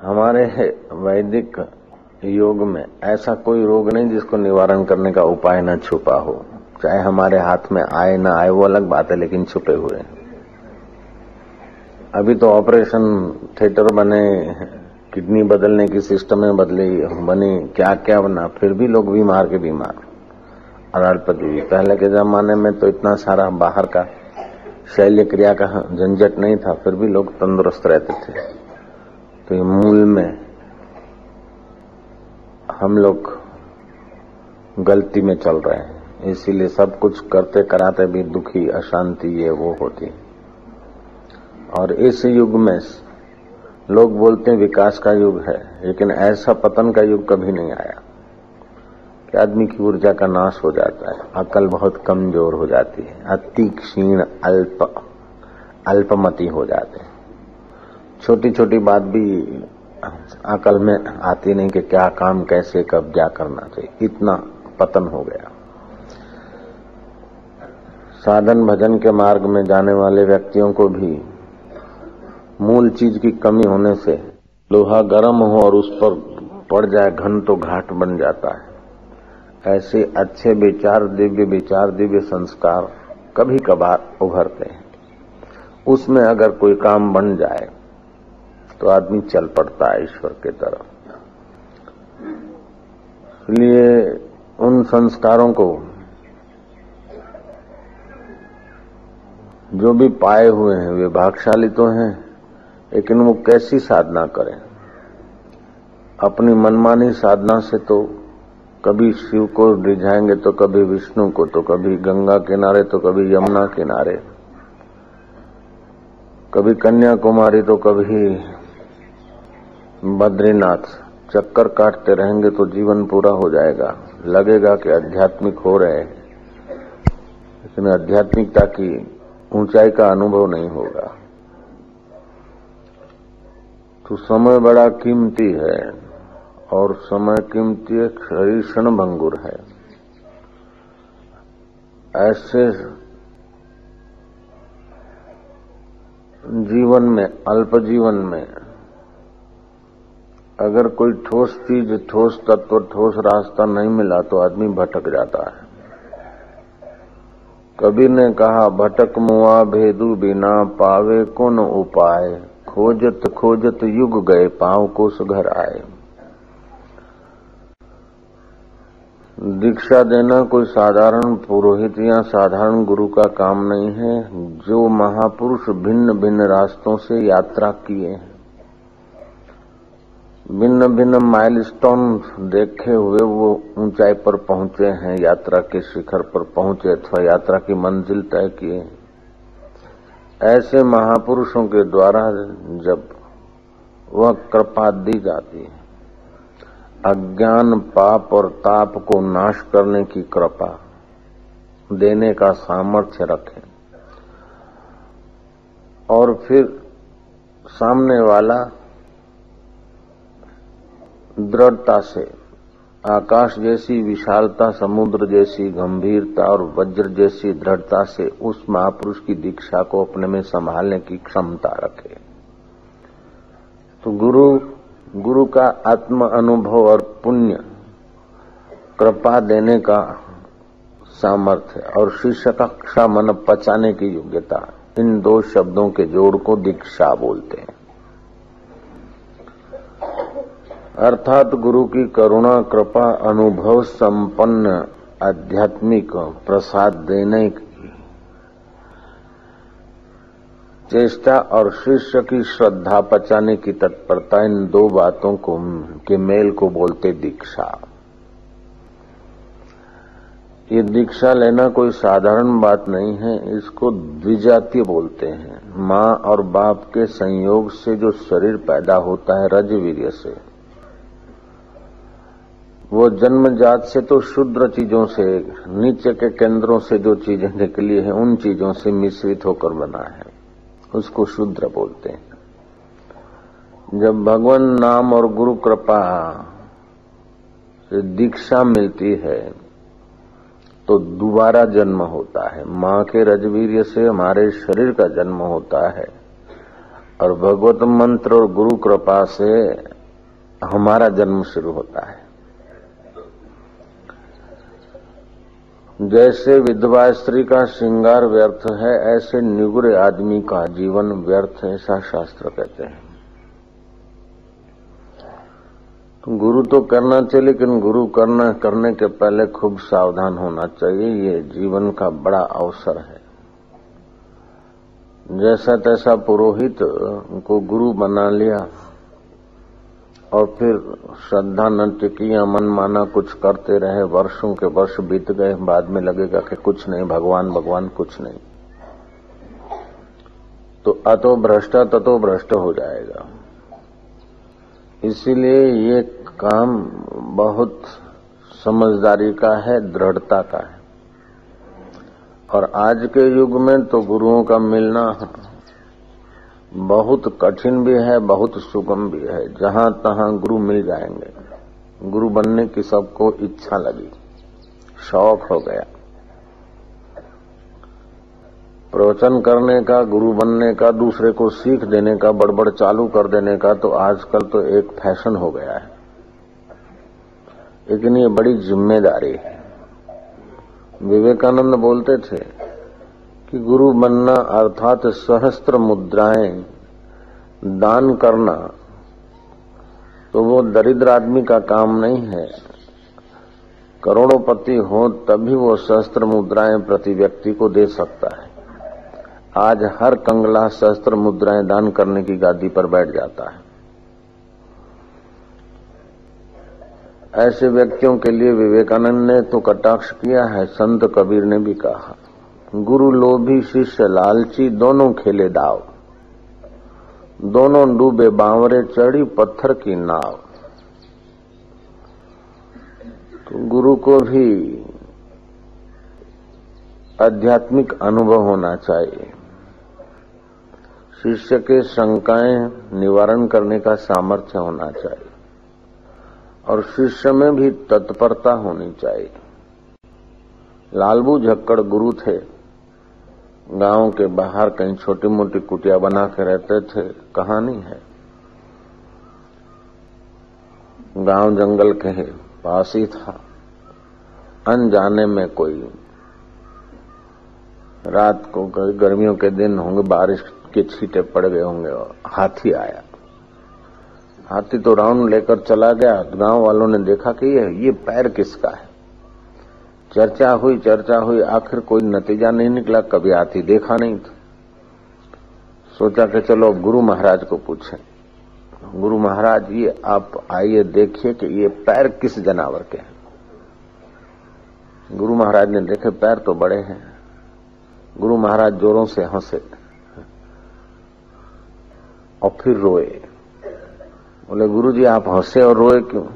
हमारे वैदिक योग में ऐसा कोई रोग नहीं जिसको निवारण करने का उपाय न छुपा हो। चाहे हमारे हाथ में आए ना आए, वो अलग बात है, लेकिन छुपे हुए। अभी तो ऑपरेशन थिएटर बने, किडनी बदलने की सिस्टम बदली, बनी क्या क्या बना, फिर भी लोग बीमार के बीमार। अराड़पति भी पहले के जमाने में तो इतना सारा बाहर का शैल्य क्रिया का झंझट नहीं था, फिर भी लोग तंदुरुस्त रहते थे। तो ये मूल में हम लोग गलती में चल रहे हैं। इसीलिए सब कुछ करते कराते भी दुखी, अशांति ये वो होती। और इस युग में लोग बोलते हैं विकास का युग है, लेकिन ऐसा पतन का युग कभी नहीं आया कि आदमी की ऊर्जा का नाश हो जाता है, अकल बहुत कमज़ोर हो जाती है, अति क्षीण, अल्प, अल्पमति हो जाते हैं। छोटी छोटी बात भी अकल में आती नहीं कि क्या काम कैसे, कब क्या करना चाहिए। इतना पतन हो गया। साधन भजन के मार्ग में जाने वाले व्यक्तियों को भी मूल चीज़ की कमी होने से लोहा गर्म हो और उस पर पड़ जाए घन तो घाट बन जाता है। ऐसे अच्छे विचार, दिव्य विचार, दिव्य संस्कार कभी कभार उभरते हैं। उसमें अगर कोई काम बन जाए तो आदमी चल पड़ता है ईश्वर के तरफ़। इसलिए उन संस्कारों को जो भी पाए हुए हैं, वे भागशाली तो हैं, लेकिन वो कैसी साधना करें? अपनी मनमानी साधना से तो कभी शिव को रिझाएँगे तो कभी विष्णु को तो कभी गंगा किनारे तो कभी यमुना किनारे, कभी कन्याकुमारी तो कभी बद्रीनाथ, चक्कर काटते रहेंगे तो जीवन पूरा हो जाएगा। लगेगा कि आध्यात्मिक हो रहे हैं। लेकिन आध्यात्मिकता की ऊंचाई का अनुभव नहीं होगा। तो समय बड़ा कीमती है और समय कीमती शरीर क्षण भंगुर है। ऐसे जीवन में, अल्प जीवन में अगर कोई ठोस चीज़, ठोस तत्व, ठोस रास्ता नहीं मिला तो आदमी भटक जाता है। कबीर ने कहा, भटक मुआ भेदू बिना पावे कौन उपाय? खोजत खोजत युग गए, पाँव को सुघर आए। दीक्षा देना कोई साधारण पुरोहित या साधारण गुरु का काम नहीं है। जो महापुरुष भिन्न भिन्न रास्तों से यात्रा किए हैं। भिन्न भिन्न माइलस्टोन देखे हुए वो ऊंचाई पर पहुँचे हैं, यात्रा के शिखर पर पहुँचे अथवा यात्रा की मंजिल तय किए। ऐसे महापुरुषों के द्वारा जब वह कृपा दी जाती है, अज्ञान, पाप और ताप को नाश करने की कृपा देने का सामर्थ्य रखें। और फिर सामने वाला दृढ़ता से, आकाश जैसी विशालता, समुद्र जैसी गंभीरता और वज्र जैसी दृढ़ता से उस महापुरुष की दीक्षा को अपने में संभालने की क्षमता रखे। तो गुरु गुरु का आत्म अनुभव और पुण्य, कृपा देने का सामर्थ्य और शिष्य का कक्षा मन पचाने की योग्यता, इन दो शब्दों के जोड़ को दीक्षा बोलते हैं। अर्थात गुरु की करुणा, कृपा, अनुभव संपन्न, आध्यात्मिक प्रसाद देने की। चेष्टा और शिष्य की श्रद्धा पचाने की तत्परता इन दो बातों को, के मेल को बोलते दीक्षा। ये दीक्षा लेना कोई साधारण बात नहीं है, इसको द्विजातीय बोलते हैं। माँ और बाप के संयोग से जो शरीर पैदा होता है रजवीर्य से। वो जन्मजात से तो शुद्र चीज़ों से, नीचे के केंद्रों से जो चीज़ें निकली है, उन चीज़ों से मिश्रित होकर बना है। उसको शुद्र बोलते हैं। जब भगवान नाम और गुरु कृपा से दीक्षा मिलती है तो दोबारा जन्म होता है। माँ के रजवीर्य से हमारे शरीर का जन्म होता है। और भगवत मंत्र और गुरु कृपा से हमारा जन्म शुरू होता है। जैसे विधवा स्त्री का श्रृंगार व्यर्थ है, ऐसे निगुरे आदमी का जीवन व्यर्थ ऐसा शास्त्र कहते हैं। गुरु तो करना चाहिए, लेकिन गुरु करना, करने के पहले खूब सावधान होना चाहिए। ये जीवन का बड़ा अवसर है। जैसा तैसा पुरोहित को गुरु बना लिया और फिर श्रद्धा नृत्य किया मन माना कुछ करते रहे, वर्षों के वर्ष बीत गए, बाद में लगेगा कि कुछ नहीं, भगवान भगवान कुछ नहीं। तो अतो भ्रष्ट ततो भ्रष्ट हो जाएगा। इसीलिए ये काम बहुत समझदारी का है, दृढ़ता का है। और आज के युग में तो गुरुओं का मिलना बहुत कठिन भी है, बहुत सुगम भी है। जहाँ तहां गुरु मिल जाएँगे। गुरु बनने की सबको इच्छा लगी। शौक हो गया। प्रवचन करने का, गुरु बनने का, दूसरे को सीख देने का, बड़बड़ चालू कर देने का तो आजकल तो एक फ़ैशन हो गया है। लेकिन ये बड़ी ज़िम्मेदारी है। विवेकानंद बोलते थे कि गुरु बनना अर्थात सहस्त्र मुद्राएँ दान करना तो वो दरिद्र आदमी का काम नहीं है। करोड़ोपति हो तभी वो सहस्त्र मुद्राएँ प्रति व्यक्ति को दे सकता है। आज हर कंगला सहस्त्र मुद्राएँ दान करने की गादी पर बैठ जाता है। ऐसे व्यक्तियों के लिए विवेकानंद ने तो कटाक्ष किया है, संत कबीर ने भी कहा। गुरु लोभी, शिष्य, लालची, दोनों खेले दाव। दोनों डूबे बावरे, चढ़ी पत्थर की नाव। तो गुरु को भी आध्यात्मिक अनुभव होना चाहिए। शिष्य के शंकाएँ निवारण करने का सामर्थ्य होना चाहिए। और शिष्य में भी तत्परता होनी चाहिए। लालबू झक्कड़ गुरु थे। गाँव के बाहर कहीं छोटी मोटी कुटिया बना के रहते थे, कहानी है। गाँव जंगल के पास ही था। अनजाने में कोई रात को गर्मियों के दिन होंगे, बारिश के छींटे पड़ गए होंगे और हाथी आया। हाथी तो राउंड लेकर चला गया। गाँव वालों ने देखा कि ये ये पैर किसका है? चर्चा हुई चर्चा हुई, आखिर कोई नतीजा नहीं निकला, कभी हाथी देखा नहीं था। सोचा कि चलो गुरु महाराज को पूछें। गुरु महाराज ये आप आइए देखिए कि ये पैर किस जनावर के हैं। गुरु महाराज ने देखे, पैर तो बड़े हैं। गुरु महाराज जोरों से हंसे और फिर रोए। बोले गुरु जी आप हंसे और रोए क्यों?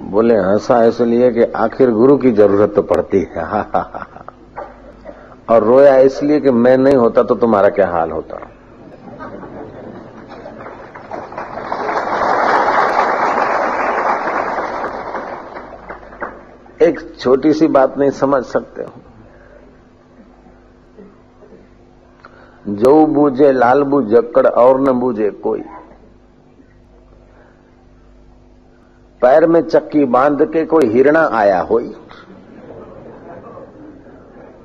बोले हंसा इसलिए कि आखिर गुरु की ज़रूरत तो पड़ती है। हा हा हा और रोया इसलिए कि मैं नहीं होता तो तुम्हारा क्या हाल होता? एक छोटी सी बात नहीं समझ सकते हो। जो बूझे, लाल बूझ जक्कड़ और न बूझे कोई। पैर में चक्की बाँध के कोई हिरणा आया हो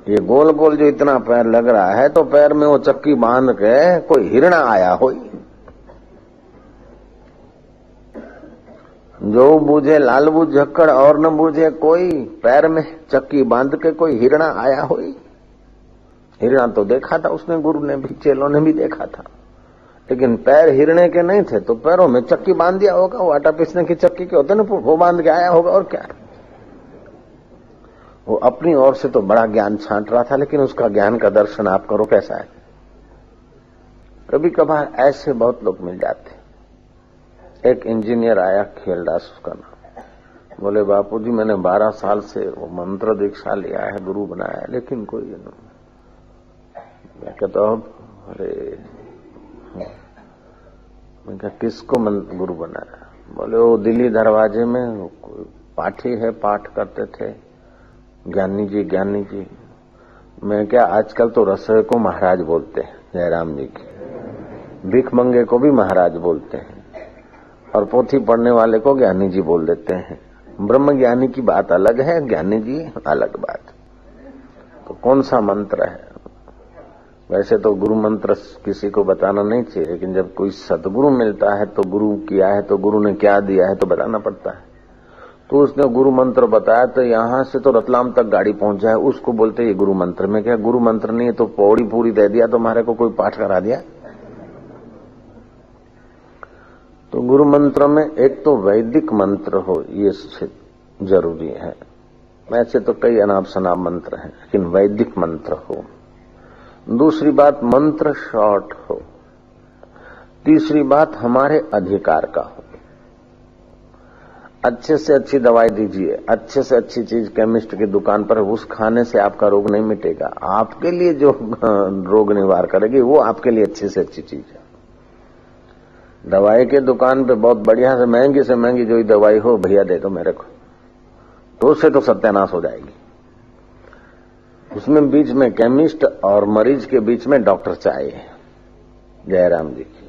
ये गोल गोल जो इतना पैर लग रहा है तो पैर में वो चक्की बाँध के कोई हिरणा आया हो जो बूझे लालबू झक्कड़ और न बूझे कोई, पैर में चक्की बाँध के कोई हिरणा आया हुई? हिरणा तो देखा था उसने, गुरु ने भी, चेलों ने भी देखा था। लेकिन पैर हिरने के नहीं थे तो पैरों में चक्की बाँध दिया होगा, वो आटा पीसने की चक्की के होते ना, वो बाँध के आया होगा, और क्या? वो अपनी ओर से तो बड़ा ज्ञान छांट रहा था, लेकिन उसका ज्ञान का दर्शन आप करो, कैसा है? कभी कभार ऐसे बहुत लोग मिल जाते एक इंजीनियर आया, खेलदास उसका नाम। बोले, बापूजी, मैंने 12 साल से वो मंत्र दीक्षा लिया है, गुरु बनाया है, लेकिन कोई नहीं मैं कहता हूँ, अरे मैं कहा, किसको गुरु बनाया? बोले वो दिल्ली दरवाजे में पाठी है, पाठ करते थे। ज्ञानी जी ज्ञानी जी। मैं क्या, आजकल तो रसोई को महाराज बोलते हैं, जयराम जी की। भीख मंगे को भी महाराज बोलते हैं। और पोथी पढ़ने वाले को ज्ञानी जी बोल देते हैं। ब्रह्म ज्ञानी की बात अलग है, ज्ञानी जी अलग बात। तो कौन सा मंत्र है? वैसे तो गुरु मंत्र किसी को बताना नहीं चाहिए, लेकिन जब कोई सदगुरु मिलता है तो गुरु किया है तो गुरु ने क्या दिया है तो बताना पड़ता है। तो उसने गुरु मंत्र बताया तो यहाँ से तो रतलाम तक गाड़ी पहुँच जाए उसको बोलते ये गुरु मंत्र। में क्या गुरु मंत्र नहीं तो पौड़ी पूरी दे दिया तो हमारे को कोई पाठ करा दिया? तो गुरु मंत्र में एक तो वैदिक मंत्र हो, ये ज़रूरी है। वैसे तो कई अनाप शनाप मंत्र हैं, लेकिन वैदिक मंत्र हो। दूसरी बात, मंत्र शॉर्ट हो। तीसरी बात, हमारे अधिकार का हो। अच्छे से अच्छी दवाई दीजिए, अच्छे से अच्छी चीज़ केमिस्ट की दुकान पर, उस खाने से आपका रोग नहीं मिटेगा। आपके लिए जो रोग निवार करेगी, वो आपके लिए अच्छी से अच्छी चीज़ है। दवाई के दुकान पे बहुत बढ़िया से, महँगी से महँगी जो दवाई हो, भैया दे दो मेरे को। तो उससे तो सत्यानाश हो जाएगी। उसमें बीच में केमिस्ट और मरीज़ के बीच में डॉक्टर चाहिए। जयराम जी की।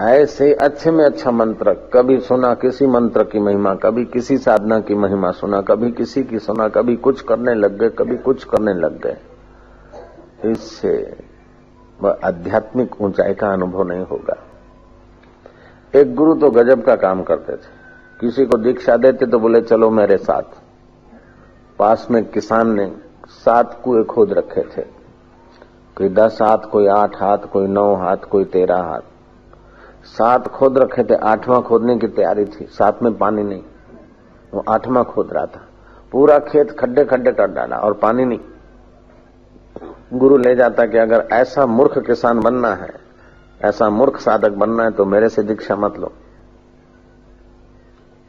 ऐसे अच्छे में अच्छा मंत्र, कभी सुना किसी मंत्र की महिमा, कभी किसी साधना की महिमा सुना, कभी किसी की सुना, कभी कुछ करने लग गए, कभी कुछ करने लग गए। इससे वह आध्यात्मिक ऊंचाई का अनुभव नहीं होगा। एक गुरु तो गजब का काम करते थे। किसी को दीक्षा देते तो बोले, चलो मेरे साथ। पास में किसान ने सात कुएँ खोद रखे थे। कोई दस हाथ, कोई आठ हाथ, कोई नौ हाथ, कोई तेरह हाथ। सात खोद रखे थे, आठवां खोदने की तैयारी थी, सात में पानी नहीं। वो आठवां खोद रहा था। पूरा खेत खड्डे खड्डे कर डाला और पानी नहीं। गुरु ले जाता कि अगर ऐसा मूर्ख किसान बनना है, ऐसा मूर्ख साधक बनना है तो मेरे से दीक्षा मत लो।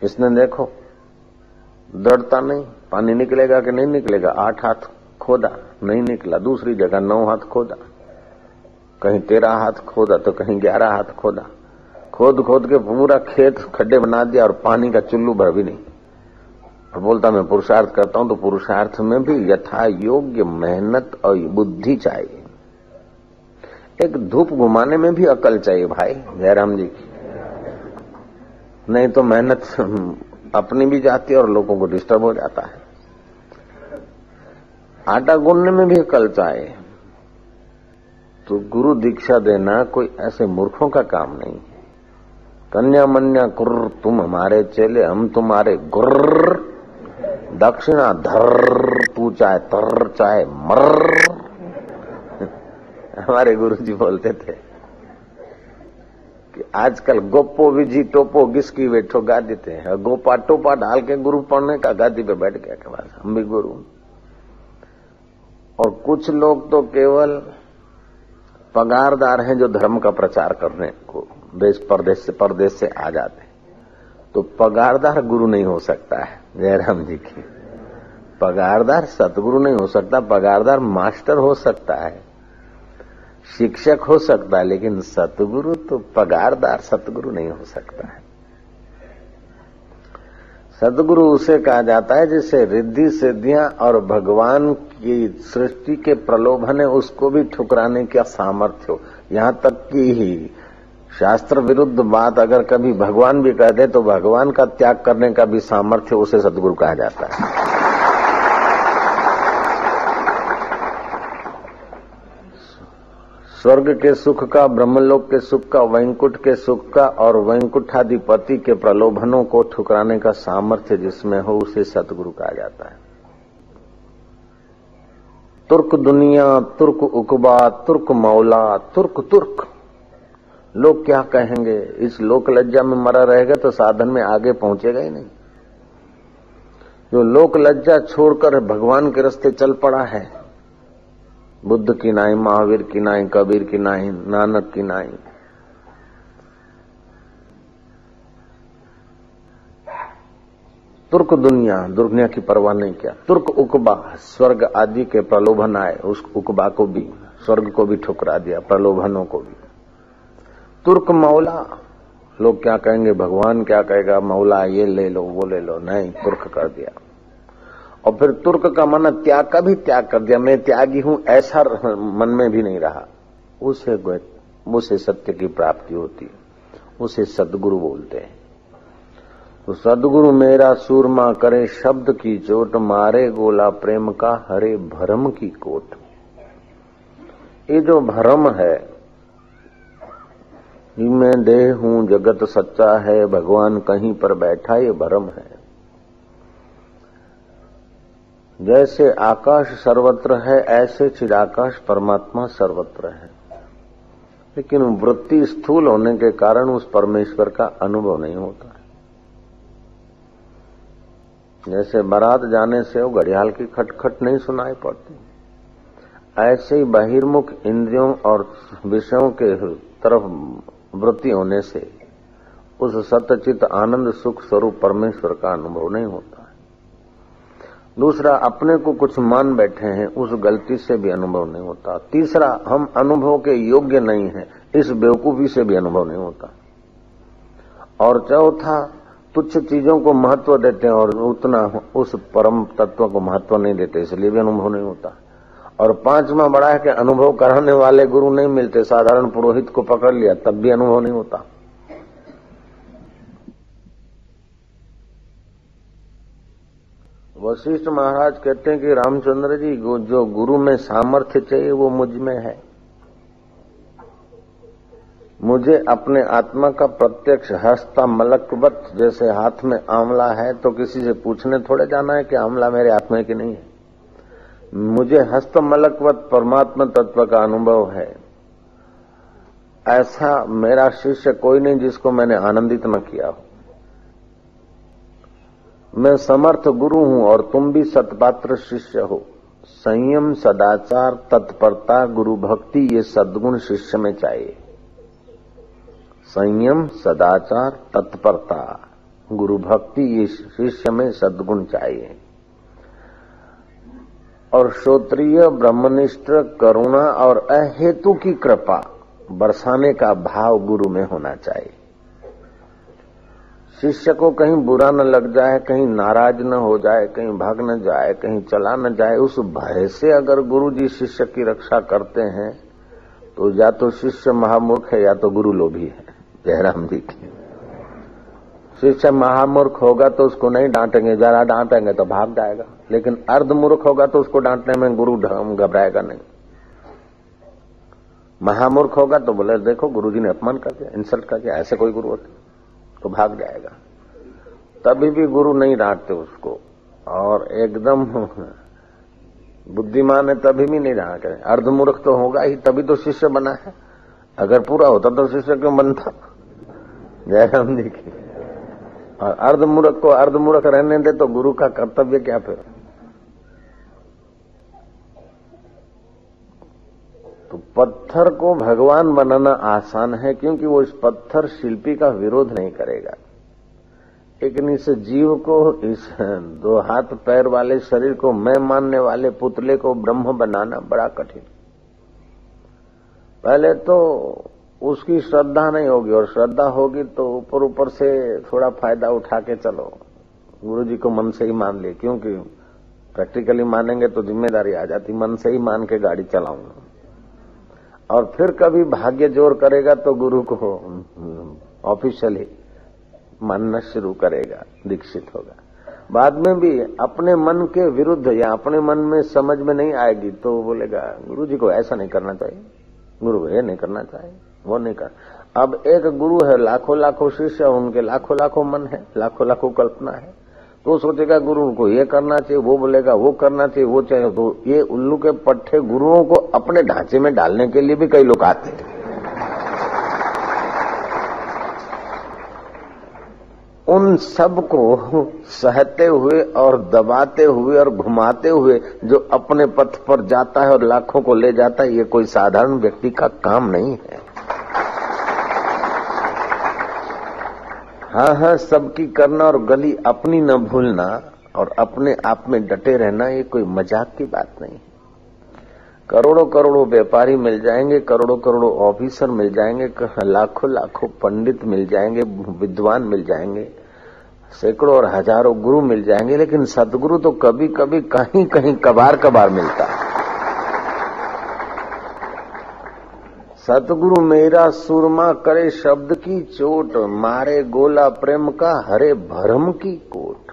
इसने देखो दृढ़ता नहीं, पानी निकलेगा कि नहीं निकलेगा? आठ हाथ खोदा। नहीं निकला, दूसरी जगह नौ हाथ खोदा। कहीं तेरह हाथ खोदा तो कहीं ग्यारह हाथ खोदा। खोद खोद के पूरा खेत खड्डे बना दिया और पानी का चुल्लू भर भी नहीं। और बोलता, मैं पुरुषार्थ करता हूँ तो पुरुषार्थ में भी यथा योग्य मेहनत और बुद्धि चाहिए। एक धूप घुमाने में भी अकल चाहिए भाई, जयराम जी की। नहीं तो मेहनत अपनी भी जाती है और लोगों को डिस्टर्ब हो जाता है। आटा गूंदने में भी अकल चाहिए तो गुरु दीक्षा देना कोई ऐसे मूर्खों का काम नहीं है। कन्या मन्या कुर्र तुम हमारे चेले, हम तुम्हारे गुर्र दक्षिणा धर, तू चाहे तर, चाहे मर। हमारे गुरु जी बोलते थे कि आजकल गोपो विजी टोपो गिसकी बैठो गा देते हैं। गोपा टोपा डाल के गुरु पढ़ने का गादी पे बैठ गया के बाद हम भी गुरु। और कुछ लोग तो केवल पगारदार हैं जो धर्म का प्रचार करने को देश, परदेश से परदेश से आ जाते तो पगारदार गुरु नहीं हो सकता है, जयराम जी की। पगारदार सतगुरु नहीं हो सकता, पगारदार मास्टर हो सकता है, शिक्षक हो सकता है, लेकिन सतगुरु तो पगारदार सतगुरु नहीं हो सकता है। सदगुरु उसे कहा जाता है जिसे रिद्धि सिद्धियाँ और भगवान की सृष्टि के प्रलोभन है, उसको भी ठुकराने का सामर्थ्य हो। यहाँ तक कि ही शास्त्र विरुद्ध बात अगर कभी भगवान भी कह दे तो भगवान का त्याग करने का भी सामर्थ्य उसे सदगुरु कहा जाता है। स्वर्ग के सुख का, ब्रह्मलोक के सुख का, वैंकुट के सुख का और वैंकुठाधिपति के प्रलोभनों को ठुकराने का सामर्थ्य जिसमें हो, उसे सतगुरु कहा जाता है। तुर्क दुनिया, तुर्क उकबा, तुर्क मौला, तुर्क तुर्क। लोग क्या कहेंगे? इस लोक लज्जा में मरा रहेगा तो साधन में आगे पहुंचेगा ही नहीं। जो लोक लज्जा छोड़कर भगवान के रास्ते चल पड़ा है, बुद्ध की नाई, महावीर की नाई, कबीर की नाई, नानक की नाई तुर्क दुनिया दुनिया की परवाह नहीं किया। तुर्क उकबा, स्वर्ग आदि के प्रलोभन आए, उस उकबा को भी, स्वर्ग को भी ठुकरा दिया, प्रलोभनों को भी। तुर्क मौला, लोग क्या कहेंगे? भगवान क्या कहेगा? मौला, ये ले लो, वो ले लो। नहीं, तुर्क कर दिया। और फिर तुर्क का मन त्याग का भी त्याग कर दिया। मैं त्यागी हूँ, ऐसा मन में भी नहीं रहा। उसे उसे सत्य की प्राप्ति होती उसे सदगुरु बोलते हैं। तो सदगुरु मेरा सूरमा करे शब्द की चोट, मारे गोला प्रेम का हरे भरम की कोट। ये जो भरम है, मैं देह हूँ, जगत सच्चा है, भगवान कहीं पर बैठा ये भरम है। जैसे आकाश सर्वत्र है, ऐसे चिदाकाश परमात्मा सर्वत्र है। लेकिन वृत्ति स्थूल होने के कारण उस परमेश्वर का अनुभव नहीं होता। जैसे बारात जाने से वो घड़ियाल की खटखट नहीं सुनाई पड़ती। ऐसे ही बहिर्मुख इंद्रियों और विषयों के तरफ़ वृत्ति होने से उस सत्यचित आनंद, सुख स्वरूप परमेश्वर का अनुभव नहीं होता दूसरा, अपने को कुछ मान बैठे हैं, उस गलती से भी अनुभव नहीं होता। तीसरा, हम अनुभव के योग्य नहीं हैं, इस बेवकूफ़ी से भी अनुभव नहीं होता। और चौथा तुच्छ चीज़ों को महत्व देते हैं और उतना उस परम तत्व को महत्व नहीं देते, इसलिए भी अनुभव नहीं होता। और पांचवा बड़ा है कि अनुभव कराने वाले गुरु नहीं मिलते, साधारण पुरोहित को पकड़ लिया, तब भी अनुभव नहीं होता। वशिष्ठ महाराज कहते हैं कि रामचंद्र जी जो गुरु में सामर्थ्य चाहिए, वो मुझमें है। मुझे अपने आत्मा का प्रत्यक्ष हस्ता मलकवत जैसे हाथ में आंवला है तो किसी से पूछने थोड़े जाना है कि आंवला मेरे आत्मा की नहीं है? मुझे हस्त मलकवत परमात्मा तत्व का अनुभव है। ऐसा मेरा शिष्य कोई नहीं जिसको मैंने आनंदित न किया हो। मैं समर्थ गुरु हूँ और तुम भी सतपात्र शिष्य हो। संयम, सदाचार, तत्परता, गुरु भक्ति, ये सद्गुण शिष्य में चाहिए। संयम, सदाचार, तत्परता। गुरु भक्ति ये शिष्य में सद्गुण चाहिए। और श्रोत्रिय, ब्रह्मनिष्ठ, करुणा और अहेतु की कृपा बरसाने का भाव गुरु में होना चाहिए। शिष्य को कहीं बुरा न लग जाए, कहीं नाराज़ न हो जाए, कहीं भाग न जाए, कहीं चला न जाए, उस भय से अगर गुरु जी शिष्य की रक्षा करते हैं तो या तो शिष्य महामूर्ख है, या तो गुरु लोभी है। जयराम जी की शिष्य महामूर्ख होगा तो उसको नहीं डांटेंगे, जरा डांटेंगे तो भाग जाएगा। लेकिन अर्धमूर्ख होगा तो उसको डांटने में गुरु घबराएगा नहीं। महामूर्ख होगा तो बोले, देखो गुरु जी ने अपमान कर दिया इंसल्ट कर दिया, ऐसे कोई गुरु होते तो भाग जाएगा। तभी भी गुरु नहीं डांटते उसको, और एकदम बुद्धिमान है, तभी भी नहीं डांट अर्धमूर्ख तो होगा ही, तभी तो शिष्य बना है। अगर पूरा होता तो शिष्य क्यों बनता? जयराम जी की और अर्धमूर्ख को अर्धमूर्ख रहने दे तो गुरु का कर्तव्य क्या फिर? तो पत्थर को भगवान बनाना आसान है क्योंकि वो इस पत्थर शिल्पी का विरोध नहीं करेगा। लेकिन इस जीव को, इस दो हाथ पैर वाले शरीर को, मैं मानने वाले पुतले को ब्रह्म बनाना बड़ा कठिन। पहले तो उसकी श्रद्धा नहीं होगी और श्रद्धा होगी तो ऊपर ऊपर से थोड़ा फ़ायदा उठा के चलो। गुरु जी को मन से ही मान लिए, क्योंकि प्रैक्टिकली मानेंगे तो ज़िम्मेदारी आ जाती, मन से ही मान के गाड़ी चलाऊँगा। और फिर कभी भाग्य ज़ोर करेगा तो गुरु को ऑफिशियली मानना शुरू करेगा, दीक्षित होगा। बाद में भी अपने मन के विरुद्ध या अपने मन में समझ में नहीं आएगी तो बोलेगा, गुरु जी को ऐसा नहीं करना चाहिए। गुरु को ये नहीं करना चाहिए। वो नहीं कर। अब एक गुरु है लाखों लाखों शिष्य उनके लाखों लाखों मन है लाखों लाखों कल्पना है। तो सोचेगा गुरु को ये करना चाहिए, वो बोलेगा वो करना चाहिए, वो चाहिए। तो ये उल्लू के पट्टे गुरुओं को अपने ढांचे में डालने के लिए भी कई लोग आते हैं। उन सबको सहते हुए और दबाते हुए और घुमाते हुए जो अपने पथ पर जाता है और लाखों को ले जाता है, ये कोई साधारण व्यक्ति का काम नहीं है। हाँ हाँ सबकी करना और गली अपनी न भूलना और अपने आप में डटे रहना, ये कोई मज़ाक की बात नहीं। करोड़ों करोड़ों व्यापारी मिल जाएँगे, करोड़ों करोड़ों ऑफिसर मिल जाएँगे, लाखों लाखों पंडित मिल जाएँगे, विद्वान मिल जाएँगे, सैकड़ों और हज़ारों गुरु मिल जाएँगे, लेकिन सदगुरु तो कभी कभी कहीं कहीं कबार कबार मिलता है। सतगुरु मेरा सुरमा करे शब्द की चोट, मारे गोला प्रेम का हरे भरम की कोट।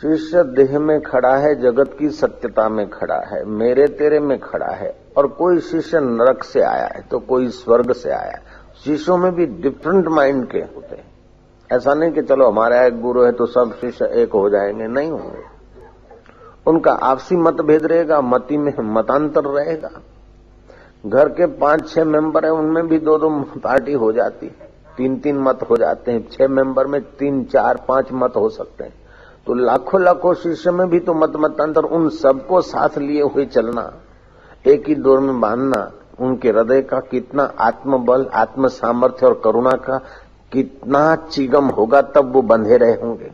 शिष्य देह में खड़ा है, जगत की सत्यता में खड़ा है, मेरे तेरे में खड़ा है, और कोई शिष्य नरक से आया है तो कोई स्वर्ग से आया है। शिष्यों में भी डिफरेंट माइंड के होते हैं। ऐसा नहीं कि चलो हमारा एक गुरु है तो सब शिष्य एक हो जाएँगे, नहीं होंगे। उनका आपसी मतभेद रहेगा, मति में मतांतर रहेगा। घर के पाँच छह मेंबर है, उनमें भी दो दो पार्टी हो जाती तीन तीन मत हो जाते हैं। छह मेंबर में तीन, चार, पाँच मत हो सकते हैं। तो लाखों लाखों शिष्य में भी तो मत मतांतर, उन सबको साथ लिए हुए चलना, एक ही दौर में बांधना, उनके हृदय का कितना आत्मबल आत्म सामर्थ्य और करुणा का कितना चिगम होगा, तब वो बंधे रहे होंगे।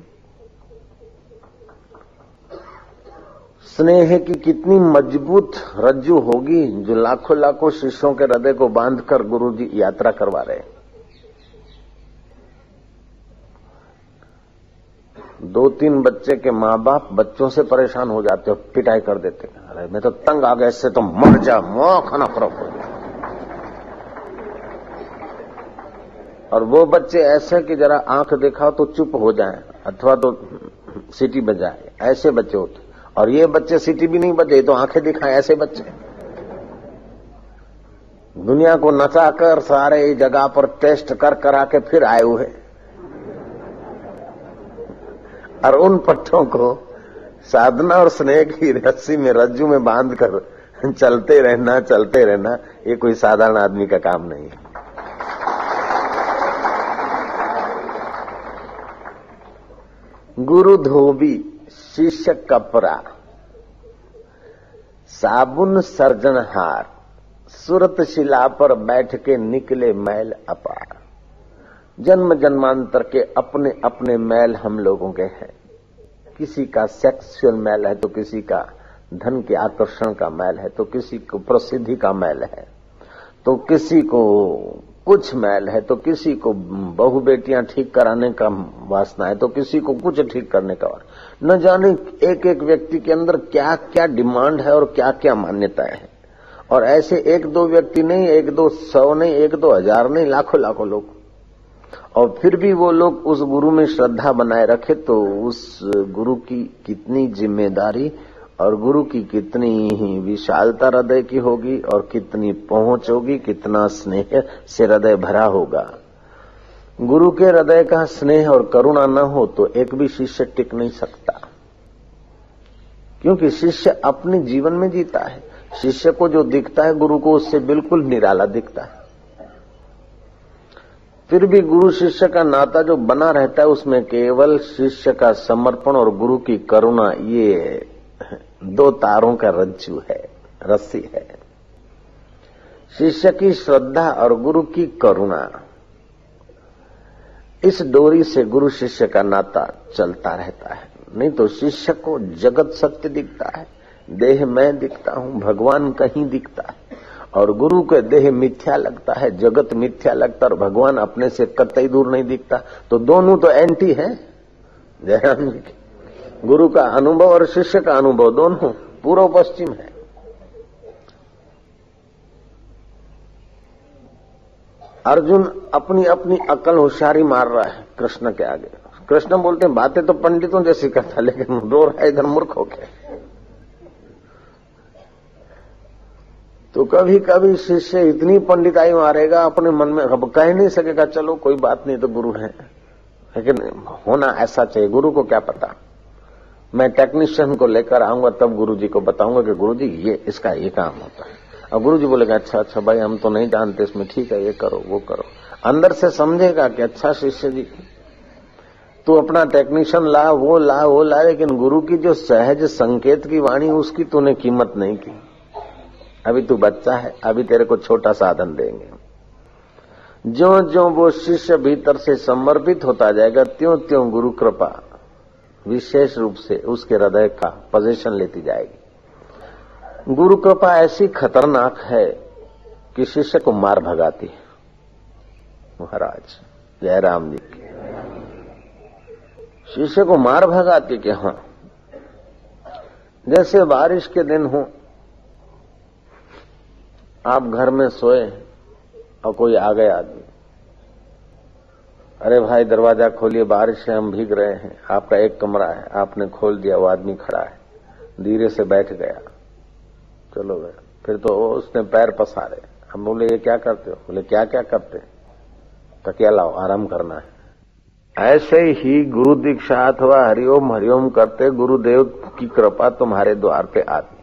स्नेह की कितनी मज़बूत रज्जु होगी जो लाखों लाखों शिष्यों के हृदय को बांधकर गुरु जी यात्रा करवा रहे दो तीन बच्चे के माँ बाप बच्चों से परेशान हो जाते हो, पिटाई कर देते अरे, मैं तो तंग आ गया, इससे तो मर जा, मोह खाना फ़र्क हो गया। और वो बच्चे ऐसे कि जरा आँख देखा तो चुप हो जाए, अथवा तो सीटी बजाए, ऐसे बच्चे होते और ये बच्चे सिटी भी नहीं बजे तो आँखें दिखाए, ऐसे बच्चे। दुनिया को नचाकर सारे जगह पर टेस्ट कर करा के फिर आए हुए। और उन पट्टों को साधना और स्नेह की रस्सी में, रज्जू में बाँध कर चलते रहना चलते रहना, ये कोई साधारण आदमी का काम नहीं है। गुरु धोबी शिष्य कपरा साबुन सर्जनहार सुरत शिला पर बैठ के निकले मैल अपार। जन्म जन्मांतर के अपने अपने मैल हम लोगों के हैं। किसी का सेक्सुअल मैल है तो किसी का धन के आकर्षण का मैल है तो किसी को प्रसिद्धि का मैल है। तो किसी को कुछ मैल है तो किसी को बहु बेटियाँ ठीक कराने का वासना है तो किसी को कुछ ठीक करने का न जाने एक एक व्यक्ति के अंदर क्या क्या डिमांड है और क्या क्या मान्यताएँ हैं। और ऐसे एक दो व्यक्ति नहीं, एक दो सौ नहीं, एक दो हज़ार नहीं, लाखों लाखों लोग। और फिर भी वो लोग उस गुरु में श्रद्धा बनाए रखे तो उस गुरु की कितनी ज़िम्मेदारी और गुरु की कितनी ही विशालता हृदय की होगी और कितनी पहुँच होगी, कितना स्नेह से हृदय भरा होगा। गुरु के हृदय का स्नेह और करुणा न हो तो एक भी शिष्य टिक नहीं सकता। क्योंकि शिष्य अपने जीवन में जीता है। शिष्य को जो दिखता है, गुरु को उससे बिल्कुल निराला दिखता है। फिर भी गुरु शिष्य का नाता जो बना रहता है, उसमें केवल शिष्य का समर्पण और गुरु की करुणा, ये दो तारों का रज्जु है, रस्सी है। शिष्य की श्रद्धा और गुरु की करुणा। इस डोरी से गुरु शिष्य का नाता चलता रहता है। नहीं तो शिष्य को जगत सत्य दिखता है, देह मैं दिखता हूँ, भगवान कहीं दिखता है। और गुरु के देह मिथ्या लगता है, जगत मिथ्या लगता है और भगवान अपने से कतई दूर नहीं दिखता। तो दोनों तो एंटी है। जयराम जी गुरु का अनुभव और शिष्य का अनुभव दोनों पूर्व पश्चिम है। अर्जुन अपनी अपनी अकल होशियारी मार रहा है कृष्ण के आगे। कृष्ण बोलते हैं, बातें तो पंडितों जैसी करता, लेकिन रो रहा है इधर मूर्ख हो गया तो कभी कभी शिष्य इतनी पंडिताई मारेगा, अपने मन में अब कह नहीं सकेगा, चलो, कोई बात नहीं तो गुरु है। लेकिन होना ऐसा चाहिए, गुरु को क्या पता? मैं टेक्नीशियन को लेकर आऊँगा, तब गुरु जी को बताऊँगा कि गुरु जी ये, इसका ये काम होता है। और गुरु जी बोलेगा अच्छा अच्छा भाई, हम तो नहीं जानते इसमें, ठीक है, ये करो, वो करो। अंदर से समझेगा कि अच्छा शिष्य जी, तू अपना टेक्नीशियन ला, वो ला वो ला, लेकिन गुरु की जो सहज संकेत की वाणी, उसकी तूने कीमत नहीं की। अभी तू बच्चा है, अभी तेरे को छोटा साधन देंगे जो जो वो शिष्य भीतर से समर्पित होता जाएगा त्यों त्यों गुरु कृपा विशेष रूप से उसके हृदय का पोजिशन लेती जाएगी। गुरु कृपा ऐसी खतरनाक है कि शिष्य को मार भगाती है। महाराज, जयराम जी। की शिष्य को मार भगाती कि हाँ? जैसे बारिश के दिन हो, आप घर में सोए और कोई आ गया आदमी। अरे भाई, दरवाज़ा खोलिए, बारिश से हम भीग रहे हैं। आपका एक कमरा है, आपने खोल दिया, वो आदमी खड़ा है, धीरे से बैठ गया। चलो गया फिर तो उसने पैर पसारे। हम बोले, ये क्या करते हो? बोले, क्या क्या करते? तकिया लाओ, आराम करना है। ऐसे ही गुरु दीक्षा अथवा हरिओम हरिओम करते गुरुदेव की कृपा तुम्हारे द्वार पे आती।